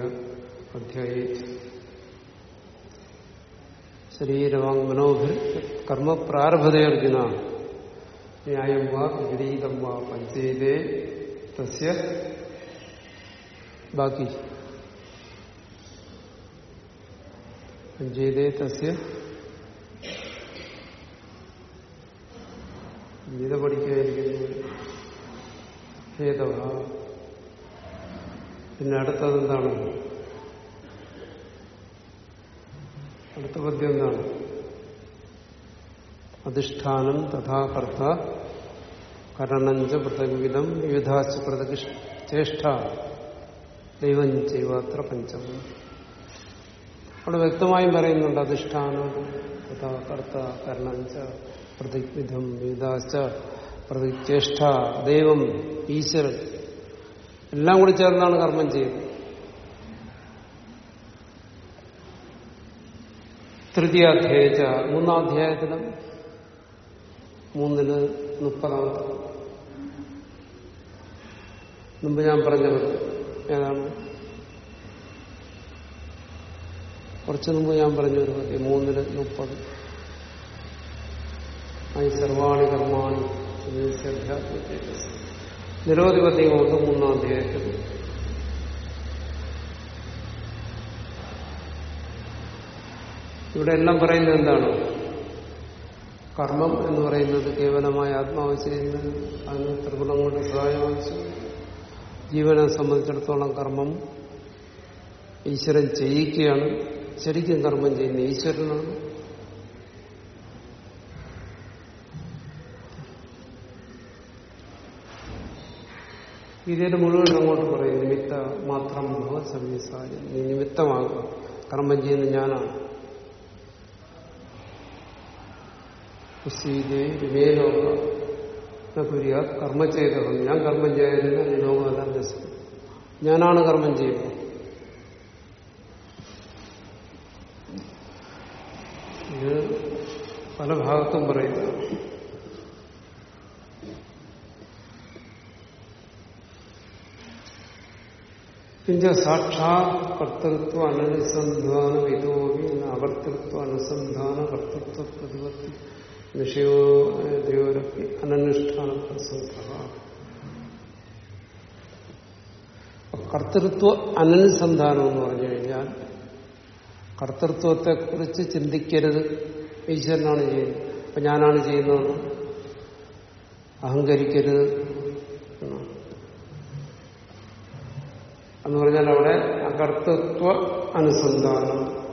Speaker 1: അധ്യായ. ശരീരവാങ് മനോഭി കർമ്മപ്രാരഭതയർജുന. ന്യായം വാ വിപരീതം വാ പഞ്ചേതേ തസ്യ ബാക്കി. പഞ്ചേതേ തസ്യ. ഗീത പഠിക്കുകയായിരിക്കുന്നു. ഹേതവ പിന്നെ അടുത്തത് എന്താണ്? അടുത്ത പദ്യം എന്താണ്? അധിഷ്ഠാനം തഥാകർത്ത കരണഞ്ച പൃഥഗ്വിധം വിവിധാച്ച പ്രതിഷ്ഠ ദൈവം ചെയ്യുവാത്ര പഞ്ചമ അവിടെ വ്യക്തമായും പറയുന്നുണ്ട് അധിഷ്ഠാനം തഥാ കർത്ത കരണഞ്ച പ്രതിവിധം വിവിധാച്ച പ്രതിചേഷ്ട ദൈവം ഈശ്വരൻ. എല്ലാം കൂടി ചേർന്നാണ് കർമ്മം ചെയ്യുന്നത്. തൃതീയാധ്യായച്ച മൂന്നാം അധ്യായത്തിലും മൂന്നിന് മുപ്പതാമത്തെ. മുമ്പ് ഞാൻ പറഞ്ഞത് ഏതാണ്? കുറച്ചു മുമ്പ് ഞാൻ പറഞ്ഞ ഒരു പതി മൂന്നിൽ മുപ്പത്. ഐ സർവാണി കർമാണി നിരവധി പദ്യങ്ങളുണ്ട് മൂന്നാം അധ്യായത്തിൽ. ഇവിടെ എല്ലാം പറയുന്നത് എന്താണ്? കർമ്മം എന്ന് പറയുന്നത് കേവലമായ ആത്മാവ് ചെയ്യുന്നത് അതിന് ത്രിഗുണം കൊണ്ട് സഹായം ആവശ്യം ജീവനെ സംബന്ധിച്ചിടത്തോളം കർമ്മം ഈശ്വരൻ ചെയ്യിക്കുകയാണ്. ശരിക്കും കർമ്മം ചെയ്യുന്ന ഈശ്വരനാണ്. ഇതിന് മുഴുവൻ അങ്ങോട്ട് പറയും നിമിത്ത മാത്രം ഭവ സംവിസാരി നീ നിമിത്തമാകുക. കർമ്മം ചെയ്യുന്ന ഞാനാണ്. കുര്യ കർമ്മ ചെയ്തത് ഞാൻ കർമ്മം ചെയ്യുന്ന ലോകമെല്ലാം രസം ഞാനാണ് കർമ്മം ചെയ്യുന്നത്. ഇത് പല ഭാഗത്തും പറയുന്നത് പിന്നെ സാക്ഷാ കർത്തൃത്വ അനനുസന്ധാന ഇതോപി അവർത്തൃത്വ അനുസന്ധാന കർത്തൃത്വ പ്രതിപത്തി നിഷയോരപ്പി അനനുഷ്ഠാന കർത്തൃത്വ അനനുസന്ധാനം എന്ന് പറഞ്ഞു കഴിഞ്ഞാൽ കർത്തൃത്വത്തെക്കുറിച്ച് ചിന്തിക്കരുത്. ഈശ്വരനാണ് ചെയ്യുന്നത്. അപ്പൊ ഞാനാണ് ചെയ്യുന്നതെന്ന് അഹങ്കരിക്കരുത്. എന്ന് പറഞ്ഞാൽ അവിടെ അകർത്തൃത്വ അനുസന്ധാനം.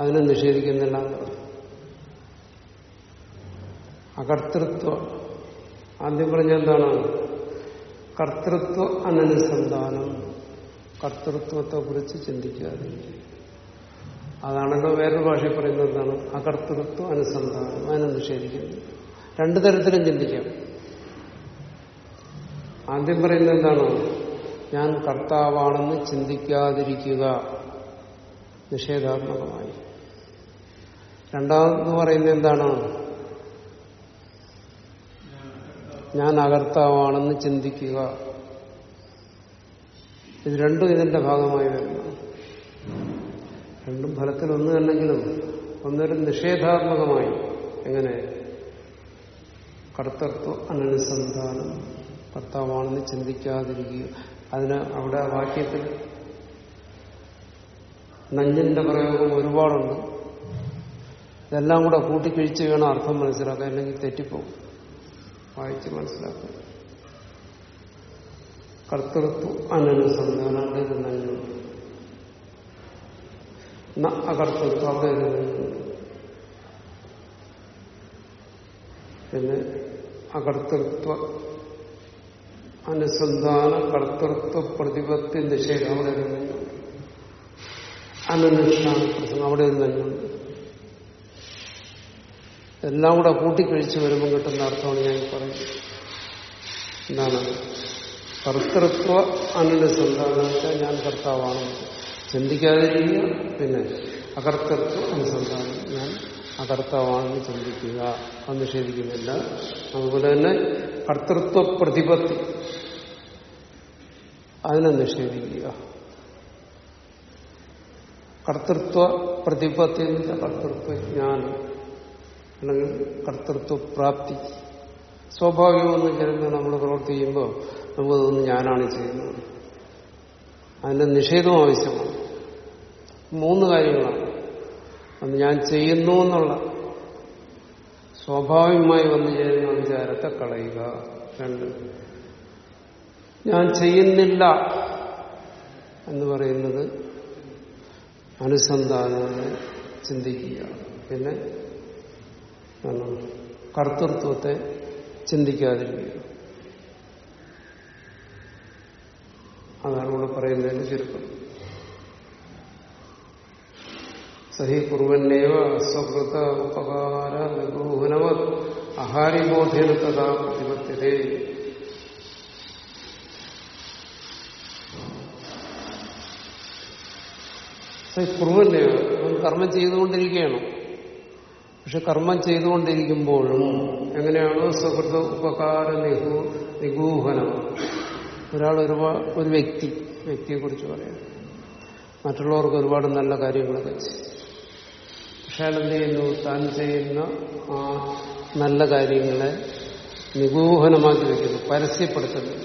Speaker 1: അതിനെ നിഷേധിക്കുന്നില്ല. അകർത്തൃത്വ. ആദ്യം പറഞ്ഞ എന്താണ്? കർത്തൃത്വ അനനുസന്ധാനം കർത്തൃത്വത്തെ കുറിച്ച് ചിന്തിക്കാതെ അതാണല്ലോ വേറൊരു ഭാഷയിൽ പറയുന്നത് എന്താണ്? അകർത്തൃത്വ അനുസന്ധാനം അതിനെ നിഷേധിക്കുന്നു രണ്ടു തരത്തിലും ചിന്തിക്കാം. ആദ്യം പറയുന്നത് എന്താണ്? ഞാൻ കർത്താവാണെന്ന് ചിന്തിക്കാതിരിക്കുക. നിഷേധാത്മകമായി. രണ്ടാമത് പറയുന്നത് എന്താണ്? ഞാൻ അകർത്താവാണെന്ന് ചിന്തിക്കുക. ഇത് രണ്ടും ഇതിന്റെ ഭാഗമായി വരുന്നു. രണ്ടും ഫലത്തിൽ ഒന്ന് തന്നെങ്കിലും ഒന്നൊരു നിഷേധാത്മകമായി. എങ്ങനെ? കർത്തൃത്വ അനനുസന്ധാനം കർത്താവാണെന്ന് ചിന്തിക്കാതിരിക്കുക. അതിന് അവിടെ വാക്യത്തിൽ നഞ്ഞിന്റെ പ്രയോഗം ഒരുപാടുണ്ട്. ഇതെല്ലാം കൂടെ കൂട്ടിക്കിഴിച്ച് വേണം അർത്ഥം മനസ്സിലാക്കാൻ. അല്ലെങ്കിൽ തെറ്റിപ്പോകും. വായിച്ച് മനസ്സിലാക്കും. കർത്തൃത്വ അനനുസന്ധാനം അവിടെ നഞ്ഞുണ്ട് അകർത്തൃത്വം അവിടെ നഞ്ഞുണ്ട് പിന്നെ അകർത്തൃത്വ അനുസന്ധാന കർത്തൃത്വ പ്രതിപത്തി നിഷേധം അവിടെ ഒരു അനനുഷ്ഠാന പ്രസംഗം അവിടെ ഒരു നന്മയുണ്ട് എല്ലാം കൂടെ കൂട്ടിക്കഴിച്ച് വരുമ്പോൾ കിട്ടുന്ന അർത്ഥമാണ് ഞാൻ പറയുന്നത്. എന്താണ്? കർത്തൃത്വ അനുസന്ധാനം വെച്ചാൽ ഞാൻ കർത്താവാണ്. ചിന്തിക്കാതിരിക്കുക പിന്നെ അകർത്തൃത്വ അനുസന്ധാനം. ഞാൻ അകർത്താവാണെന്ന് ചിന്തിക്കുക. അത് നിഷേധിക്കുന്നില്ല. അതുപോലെ തന്നെ കർത്തൃത്വ പ്രതിപത്തി. അതിനെ നിഷേധിക്കുക. കർത്തൃത്വ പ്രതിപത്തി എന്ന് വെച്ചാൽ കർത്തൃത്വ ജ്ഞാനം. അല്ലെങ്കിൽ കർത്തൃത്വ പ്രാപ്തി സ്വാഭാവികമെന്ന് കരുതുന്ന നമ്മൾ പ്രവർത്തിക്കുമ്പോൾ നമുക്ക് തോന്നുന്നു ഞാനാണ് ചെയ്യുന്നത്. അതിന്റെ നിഷേധം ആവശ്യമാണ്. മൂന്ന് കാര്യങ്ങളാണ്. അത് ഞാൻ ചെയ്യുന്നു എന്നുള്ള സ്വാഭാവികമായി വന്നു ചേരുന്ന വിചാരത്തെ കളയുക. രണ്ട് ഞാൻ ചെയ്യുന്നില്ല എന്ന് പറയുന്നത് അനുസന്ധാനത്തെ ചിന്തിക്കുക. പിന്നെ കർത്തൃത്വത്തെ ചിന്തിക്കാതിരിക്കുക. അതാണ് ഇവിടെ പറയുന്നതിന് ചുരുക്കം. സഹി കുറുവന്നേവ സ്വകൃത ഉപകാര നിഗൂഹനവ അഹാരിബോധേന തഥാ പ്രതിപത്യതേ കുറുവന്നേവ അവൻ കർമ്മം ചെയ്തുകൊണ്ടിരിക്കുകയാണ്. പക്ഷെ കർമ്മം ചെയ്തുകൊണ്ടിരിക്കുമ്പോഴും എങ്ങനെയാണോ സുഹൃത്ത് ഉപകാര നിഗൂ നിഗൂഹനം ഒരാൾ ഒരുപാട് ഒരു വ്യക്തി വ്യക്തിയെക്കുറിച്ച് പറയാം. മറ്റുള്ളവർക്ക് ഒരുപാട് നല്ല കാര്യങ്ങളൊക്കെ ചെയ്യും. പക്ഷെ അയാൾ എന്ത് ചെയ്യുന്നു? താൻ ചെയ്യുന്ന ആ നല്ല കാര്യങ്ങളെ നിഗൂഹനമാക്കി വയ്ക്കുന്നു പരസ്യപ്പെടുത്തുന്നു.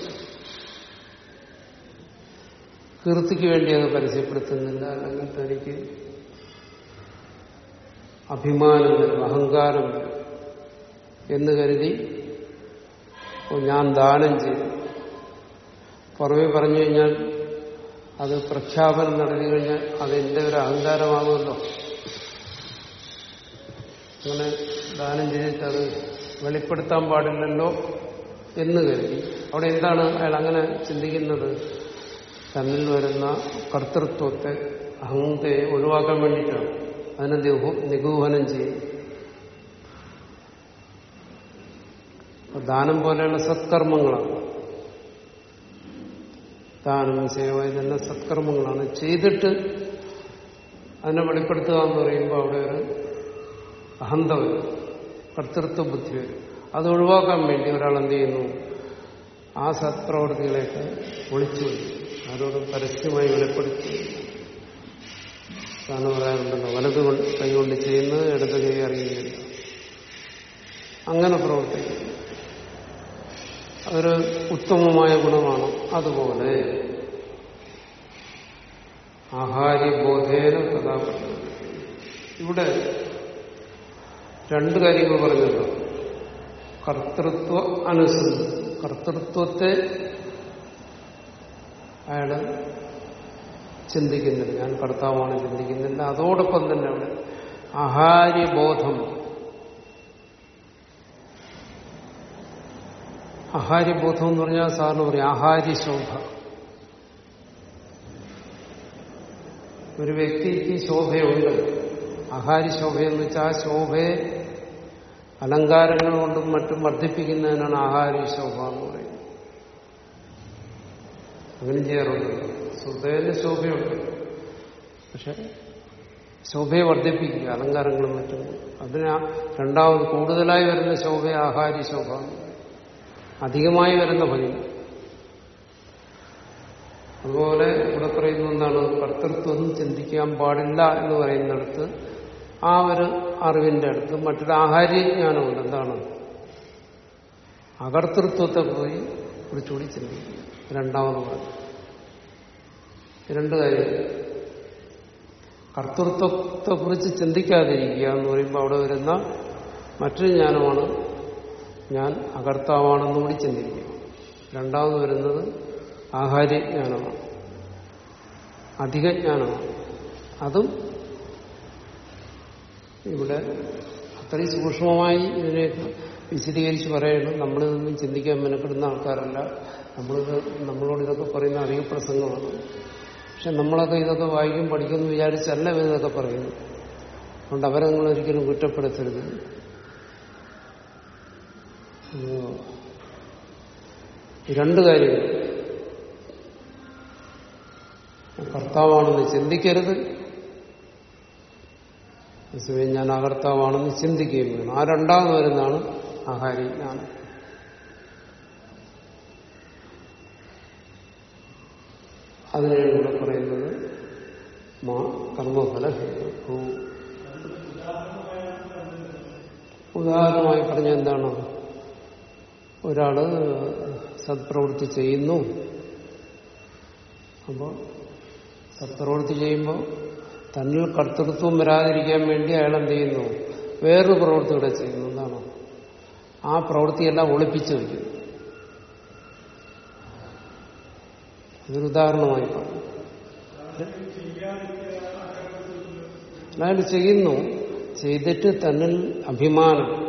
Speaker 1: കീർത്തിക്ക് വേണ്ടി അത് പരസ്യപ്പെടുത്തുന്നില്ല. അല്ലെങ്കിൽ തനിക്ക് അഭിമാനം വരും അഹങ്കാരം വരും എന്ന് കരുതി ഞാൻ ദാനം ചെയ്തു. പുറമെ പറഞ്ഞു കഴിഞ്ഞാൽ അത് പ്രഖ്യാപനം നടത്തി കഴിഞ്ഞാൽ അതെന്റെ ഒരു അഹങ്കാരമാകുമല്ലോ. അങ്ങനെ ദാനം ചെയ്തിട്ട് അത് വെളിപ്പെടുത്താൻ പാടില്ലല്ലോ എന്ന് കരുതി. അവിടെ എന്താണ് അയാൾ അങ്ങനെ ചിന്തിക്കുന്നത്? തന്നിൽ വരുന്ന കർത്തൃത്വത്തെ അഹന്തയെ ഒഴിവാക്കാൻ വേണ്ടിയിട്ടാണ്. അതിനെ നിഗൂ- നിഗൂഹനം ചെയ്യും. ദാനം പോലെയുള്ള സത്കർമ്മങ്ങളാണ്. ദാനം സേവ ഇതെല്ലാം സത്കർമ്മങ്ങളാണ്. ചെയ്തിട്ട് അതിനെ വെളിപ്പെടുത്തുക എന്ന് പറയുമ്പോൾ അവിടെ ഒരു അഹന്ത വരും. കർത്തൃത്വ ബുദ്ധി വരും. അത് ഒഴിവാക്കാൻ വേണ്ടി ഒരാൾ എന്ത് ചെയ്യുന്നു? ആ സത്പ്രവർത്തികളെയൊക്കെ ഒളിച്ചു വരും ആരോടും പരസ്യമായി വെളിപ്പെടുത്തി കാരണം പറയാറുണ്ടല്ലോ വലത് കൊണ്ട് കൈകൊണ്ട് ചെയ്യുന്നത് ഇടത് കൈ അറിയുന്നില്ല അങ്ങനെ പ്രവർത്തിക്കും. അതൊരു ഉത്തമമായ ഗുണമാണ്. അതുപോലെ ആഹാര്യബോധേന കഥാപാത്രം. ഇവിടെ രണ്ട് കാര്യങ്ങൾ പറഞ്ഞല്ലോ. കർത്തൃത്വ അനുസൃതി. കർത്തൃത്വത്തെ അയാൾ ചിന്തിക്കുന്നില്ല. ഞാൻ കർത്താവാണ് ചിന്തിക്കുന്നില്ല. അതോടൊപ്പം തന്നെ അവിടെ അഹാര്യബോധം അഹാര്യബോധം എന്ന് പറഞ്ഞാൽ സാറിന് പറയും ആഹാര്യശോഭ. ഒരു വ്യക്തിക്ക് ശോഭയുണ്ട്. ആഹാര്യശോഭയെന്ന് വെച്ചാൽ ആ ശോഭയെ അലങ്കാരങ്ങൾ കൊണ്ടും മറ്റും വർദ്ധിപ്പിക്കുന്നതിനാണ് ആഹാര്യശോഭ എന്ന് പറയുന്നത്. അങ്ങനെ ചെയ്യാറുണ്ടല്ലോ സുഹൃത്തേന് ശോഭയുണ്ട്. പക്ഷെ ശോഭയെ വർദ്ധിപ്പിക്കുക അലങ്കാരങ്ങളും മറ്റും. അതിന് രണ്ടാമത് കൂടുതലായി വരുന്ന ശോഭ ആഹാരി ശോഭ. അധികമായി വരുന്ന ഭംഗി അതുപോലെ ഇവിടെ പറയുന്ന എന്താണ്? കർത്തൃത്വം ചിന്തിക്കാൻ പാടില്ല എന്ന് പറയുന്നിടത്ത് ആ ഒരു അറിവിന്റെ അടുത്ത് മറ്റൊരു ആഹാര്യജ്ഞാനമുണ്ട്. എന്താണ്? അകർത്തൃത്വത്തെ പോയി കുറിച്ചുകൂടി ചിന്തിക്കുക. രണ്ടാമത് പറഞ്ഞു രണ്ട് കാര്യം. കർത്തൃത്വത്തെ കുറിച്ച് ചിന്തിക്കാതിരിക്കുക എന്ന് പറയുമ്പോൾ അവിടെ വരുന്ന മറ്റൊരു ജ്ഞാനമാണ് ഞാൻ അകർത്താവാണെന്നും കൂടി ചിന്തിക്കുക. രണ്ടാമത് വരുന്നത് ആഹാര്യജ്ഞാനമാണ് അധികജ്ഞാനമാണ്. അതും ഇവിടെ അത്രയും സൂക്ഷ്മമായി ഇതിനെ വിശദീകരിച്ച് പറയുന്നു നമ്മളിതൊന്നും ചിന്തിക്കാൻ മെനക്കെടുന്ന ആൾക്കാരല്ല. നമ്മളിത് നമ്മളോട് ഇതൊക്കെ പറയുന്ന അധിക പ്രസംഗമാണ് പക്ഷെ നമ്മളൊക്കെ ഇതൊക്കെ വായിക്കും പഠിക്കുമെന്ന് വിചാരിച്ചല്ല ഇതൊക്കെ പറയുന്നു അതുകൊണ്ട് അവരെ നിങ്ങൾ ഒരിക്കലും കുറ്റപ്പെടുത്തരുത്. രണ്ടു കാര്യങ്ങൾ. കർത്താവാണെന്ന് ചിന്തിക്കരുത്. അതേസമയം ഞാൻ അകർത്താവാണെന്ന് ചിന്തിക്കുകയും വേണം. ആ രണ്ടാമത് വരുന്നതാണ് ഇവിടെ പറയുന്നത് മാ കർമ്മഫല ഉദാഹരണമായി പറഞ്ഞ എന്താണ്? ഒരാൾ സത്പ്രവൃത്തി ചെയ്യുന്നു. അപ്പോൾ സത്പ്രവൃത്തി ചെയ്യുമ്പോൾ തന്നിൽ കർത്തൃത്വം വരാതിരിക്കാൻ വേണ്ടി അയാൾ എന്ത് ചെയ്യുന്നു? വേറൊരു പ്രവൃത്തി കൂടെ ചെയ്യുന്നു. എന്താണ്? ആ പ്രവൃത്തിയെല്ലാം ഒളിപ്പിച്ചു വയ്ക്കുന്നു. അതൊരു ഉദാഹരണമായി പറഞ്ഞു അയാൾ ചെയ്യുന്നു. ചെയ്തിട്ട് തന്നിൽ അഭിമാനം.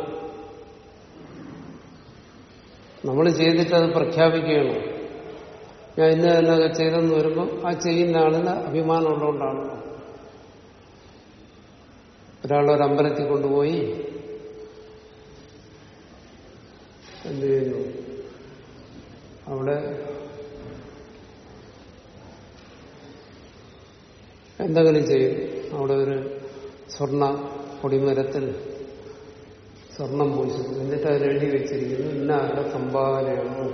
Speaker 1: നമ്മൾ ചെയ്തിട്ട് അത് പ്രഖ്യാപിക്കുകയാണ്. ഞാൻ ഇന്ന് തന്നെ ചെയ്തെന്ന് വരുമ്പോൾ ആ ചെയ്യുന്ന ആളിന് അഭിമാനം ഉള്ളതുകൊണ്ടാണ്. ഒരാളൊരു അമ്പലത്തിൽ കൊണ്ടുപോയി എന്ത് ചെയ്യുന്നു? അവിടെ എന്തെങ്കിലും ചെയ്യും. അവിടെ ഒരു സ്വർണ പൊടിമരത്തിൽ സ്വർണം പൂശി എന്നിട്ട് അത് എഴുതി വെച്ചിരിക്കുന്നു ഇന്ന ആരുടെ സംഭാവനയാണ്.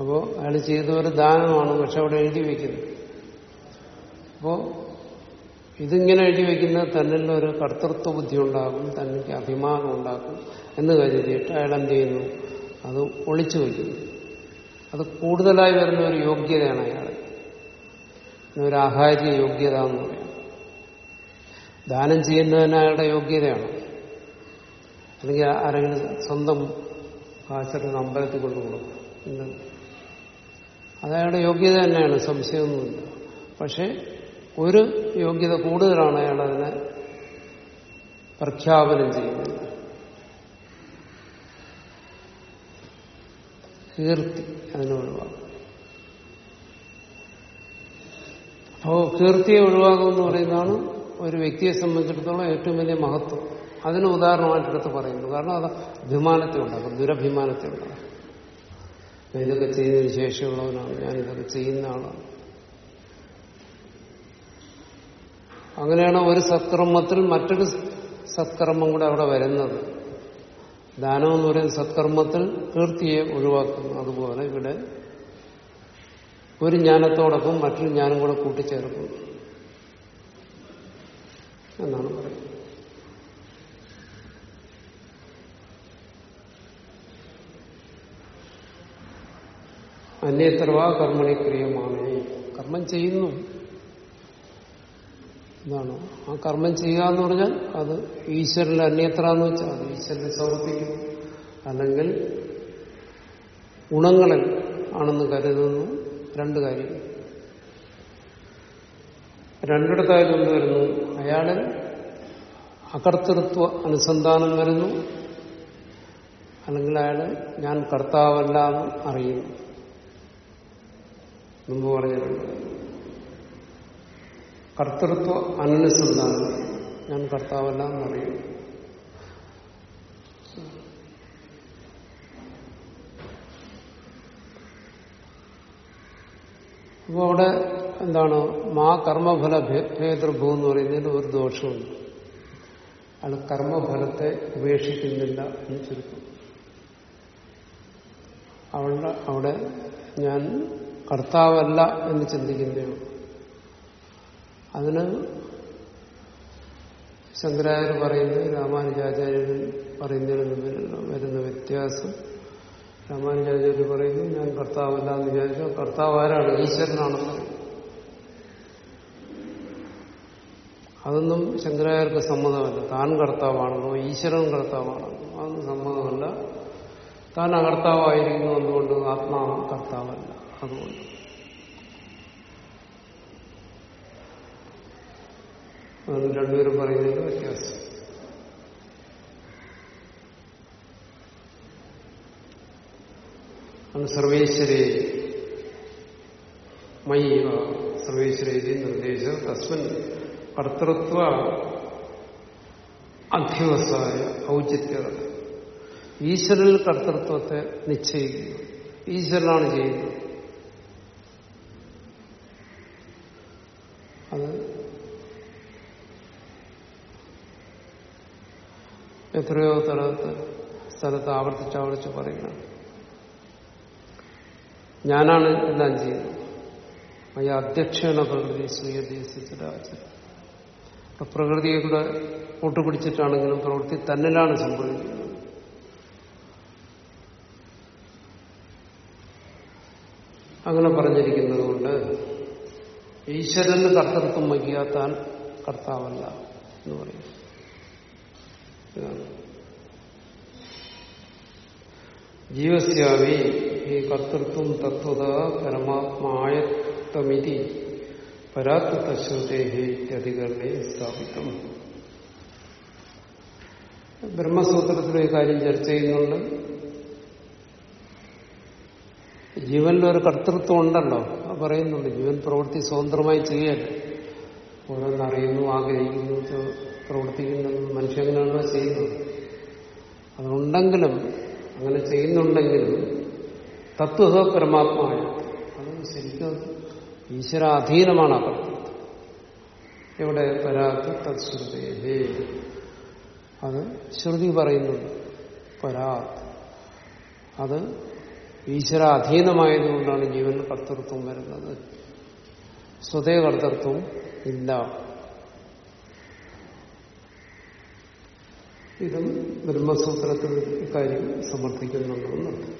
Speaker 1: അപ്പോ അയാൾ ചെയ്ത ഒരു ദാനമാണ് പക്ഷെ അവിടെ എഴുതി വെക്കുന്നു. അപ്പോ ഇതിങ്ങനെ എഴുതി വെക്കുന്നത് തന്നിൽ ഒരു കർത്തൃത്വ ബുദ്ധി ഉണ്ടാകും തന്നെ അഭിമാനം ഉണ്ടാക്കും എന്ന് കരുതിയിട്ട് അയാൾ എന്ത് ചെയ്യുന്നു? അത് ഒളിച്ചു വയ്ക്കുന്നു. അത് കൂടുതലായി വരുന്ന ഒരു യോഗ്യതയാണ് അയാൾ. ഒരു ആഹാര്യ യോഗ്യത എന്ന് പറയും. ദാനം ചെയ്യുന്നതിന് യോഗ്യതയാണ്. അല്ലെങ്കിൽ ആരെങ്കിലും സ്വന്തം കാശെടുത്ത് അമ്പലത്തിൽ കൊണ്ടു കൊടുക്കും. അത് യോഗ്യത തന്നെയാണ് സംശയമൊന്നുമില്ല. പക്ഷെ ഒരു യോഗ്യത കൂടുതലാണ് അയാൾ അതിനെ പ്രഖ്യാപനം ചെയ്യുന്നത്. കീർത്തി അതിനെ അപ്പോ കീർത്തിയെ ഒഴിവാക്കുമെന്ന് പറയുന്നതാണ് ഒരു വ്യക്തിയെ സംബന്ധിച്ചിടത്തോളം ഏറ്റവും വലിയ മഹത്വം. അതിന് ഉദാഹരണമായിട്ടെടുത്ത് പറയുന്നു. കാരണം അത് അഭിമാനത്തെ ഉണ്ടാക്കും ദുരഭിമാനത്തെ ഉണ്ടാക്കും ഞാൻ ഇതൊക്കെ ചെയ്യുന്നതിന് ശേഷിയുള്ളവനാണ്. ഞാൻ ഇതൊക്കെ ചെയ്യുന്ന ആളാണ്. അങ്ങനെയാണ് ഒരു സത്കർമ്മത്തിൽ മറ്റൊരു സത്കർമ്മം കൂടെ അവിടെ വരുന്നത്. ദാനം എന്ന് പറയുന്ന സത്കർമ്മത്തിൽ കീർത്തിയെ ഒഴിവാക്കുന്നു. അതുപോലെ ഇവിടെ ഒരു ജ്ഞാനത്തോടൊപ്പം മറ്റൊരു ജ്ഞാനം കൂടെ കൂട്ടിച്ചേർക്കും. എന്നാണ് പറയുന്നത്. അന്യത്രവാ കർമ്മണി ക്രിയമാണ്. കർമ്മം ചെയ്യുന്നു. എന്താണ് ആ കർമ്മം ചെയ്യുക എന്ന് പറഞ്ഞാൽ അത് ഈശ്വരന്റെ അന്യത്ര എന്ന് വെച്ചാൽ അത് ഈശ്വരനെ സമർപ്പിക്കും. അല്ലെങ്കിൽ ഗുണങ്ങളിൽ ആണെന്ന് കരുതുന്നു. രണ്ട് കാര്യം. രണ്ടിടത്തായത് കൊണ്ട് വരുന്നു? അയാളിൽ അകർത്തൃത്വ അനുസന്ധാനം വരുന്നു. അല്ലെങ്കിൽ അയാൾ ഞാൻ കർത്താവല്ല എന്ന് അറിയുന്നു. മുമ്പ് പറഞ്ഞിട്ടുണ്ട്. കർത്തൃത്വ അനുസന്ധാനം. ഞാൻ കർത്താവല്ല എന്നറിയുന്നു അപ്പോൾ അവിടെ എന്താണ് മാ കർമ്മഫല ഭേതൃഭൂ എന്ന് പറയുന്നതിന് ഒരു ദോഷമുണ്ട്. അയാൾ കർമ്മഫലത്തെ ഉപേക്ഷിക്കുന്നില്ല എന്ന് ചുരുക്കം. അവളുടെ അവിടെ ഞാൻ കർത്താവല്ല എന്ന് ചിന്തിക്കുന്നതാണ് അതിന് ശങ്കരാചാര്യ പറയുന്നത് രാമാനുജാചാര്യൻ പറയുന്നതിന് വരുന്ന വ്യത്യാസം രാമാനുജാചാര്യ പറയുന്നു ഞാൻ കർത്താവല്ല എന്ന് വിചാരിച്ചു. കർത്താവ് ആരാണ്? ഈശ്വരനാണെന്ന് അതൊന്നും ശങ്കരാചാര്യർക്ക് സമ്മതമല്ല. താൻ കർത്താവാണെന്നോ ഈശ്വരൻ കർത്താവാണെന്നോ അതൊന്നും സമ്മതമല്ല. താൻ അകർത്താവായിരിക്കുന്നു എന്തുകൊണ്ട്? ആത്മാവ് കർത്താവല്ല. അതുകൊണ്ട് രണ്ടുപേരും പറയുന്നതിന്റെ വ്യത്യാസം. ആണ് സർവേശ്വരേ. മയ്യവ സർവേശ്വരേതി നിർദ്ദേശ. തസ്മൻ കർത്തൃത്വ അധ്യവസായ ഔചിത്യ. ഈശ്വരനിൽ കർത്തൃത്വത്തെ നിശ്ചയിക്കുക ഈശ്വരനാണ് ചെയ്യുന്നത്. അത് എത്രയോ തലത്ത് സ്ഥലത്ത് ആവർത്തിച്ചാവർത്തിച്ച് ആവർത്തിച്ച് പറയണം ഞാനാണ് എല്ലാം ചെയ്യുന്നത് അയ്യ അധ്യക്ഷണ പ്രകൃതി സ്വീകരിച്ചിട്ട് പ്രകൃതിയെ കൂടെ കൂട്ടുപിടിച്ചിട്ടാണെങ്കിലും പ്രവൃത്തി തന്നിലാണ് സംഭവിക്കുന്നത്. അങ്ങനെ പറഞ്ഞിരിക്കുന്നത് കൊണ്ട് ഈശ്വരന് കർത്തൃത്വം വഹിക്കാത്താൻ കർത്താവല്ല എന്ന് പറയും ഇതാണ് ജീവസ്യാവി ഈ കർത്തൃത്വം തത്വത പരമാത്മായത്വമിതി പരാത്മതശ്രുതേഹി സ്ഥാപിക്കും ബ്രഹ്മസൂത്രത്തിലെ കാര്യം ചർച്ച ചെയ്യുന്നുണ്ട്. ജീവനിൽ ഒരു കർത്തൃത്വം ഉണ്ടല്ലോ. അത് പറയുന്നുണ്ട്. ജീവൻ പ്രവൃത്തി സ്വതന്ത്രമായി ചെയ്യല്ല ഓരോന്നറിയുന്നു ആഗ്രഹിക്കുന്നു പ്രവർത്തിക്കുന്നു മനുഷ്യങ്ങനെയാണോ ചെയ്യുന്നത്. അതുണ്ടെങ്കിലും അങ്ങനെ ചെയ്യുന്നുണ്ടെങ്കിലും തത്വ പരമാത്മായ അത് ശരിക്കും ഈശ്വരാധീനമാണ് ആ കർത്തൃത്വം എവിടെ പരാത്ത് തത്ശ്രുതേ അത് ശ്രുതി പറയുന്നുണ്ട് പരാത് അത് ഈശ്വരാധീനമായതുകൊണ്ടാണ് ജീവന് കർത്തൃത്വം വരുന്നത്. സ്വതേ കർത്തൃത്വം ഇല്ല. ഇതും ബ്രഹ്മസൂത്രത്തിൽ ഇക്കാര്യം സമർത്ഥിക്കുന്നുണ്ടെന്നുണ്ട്.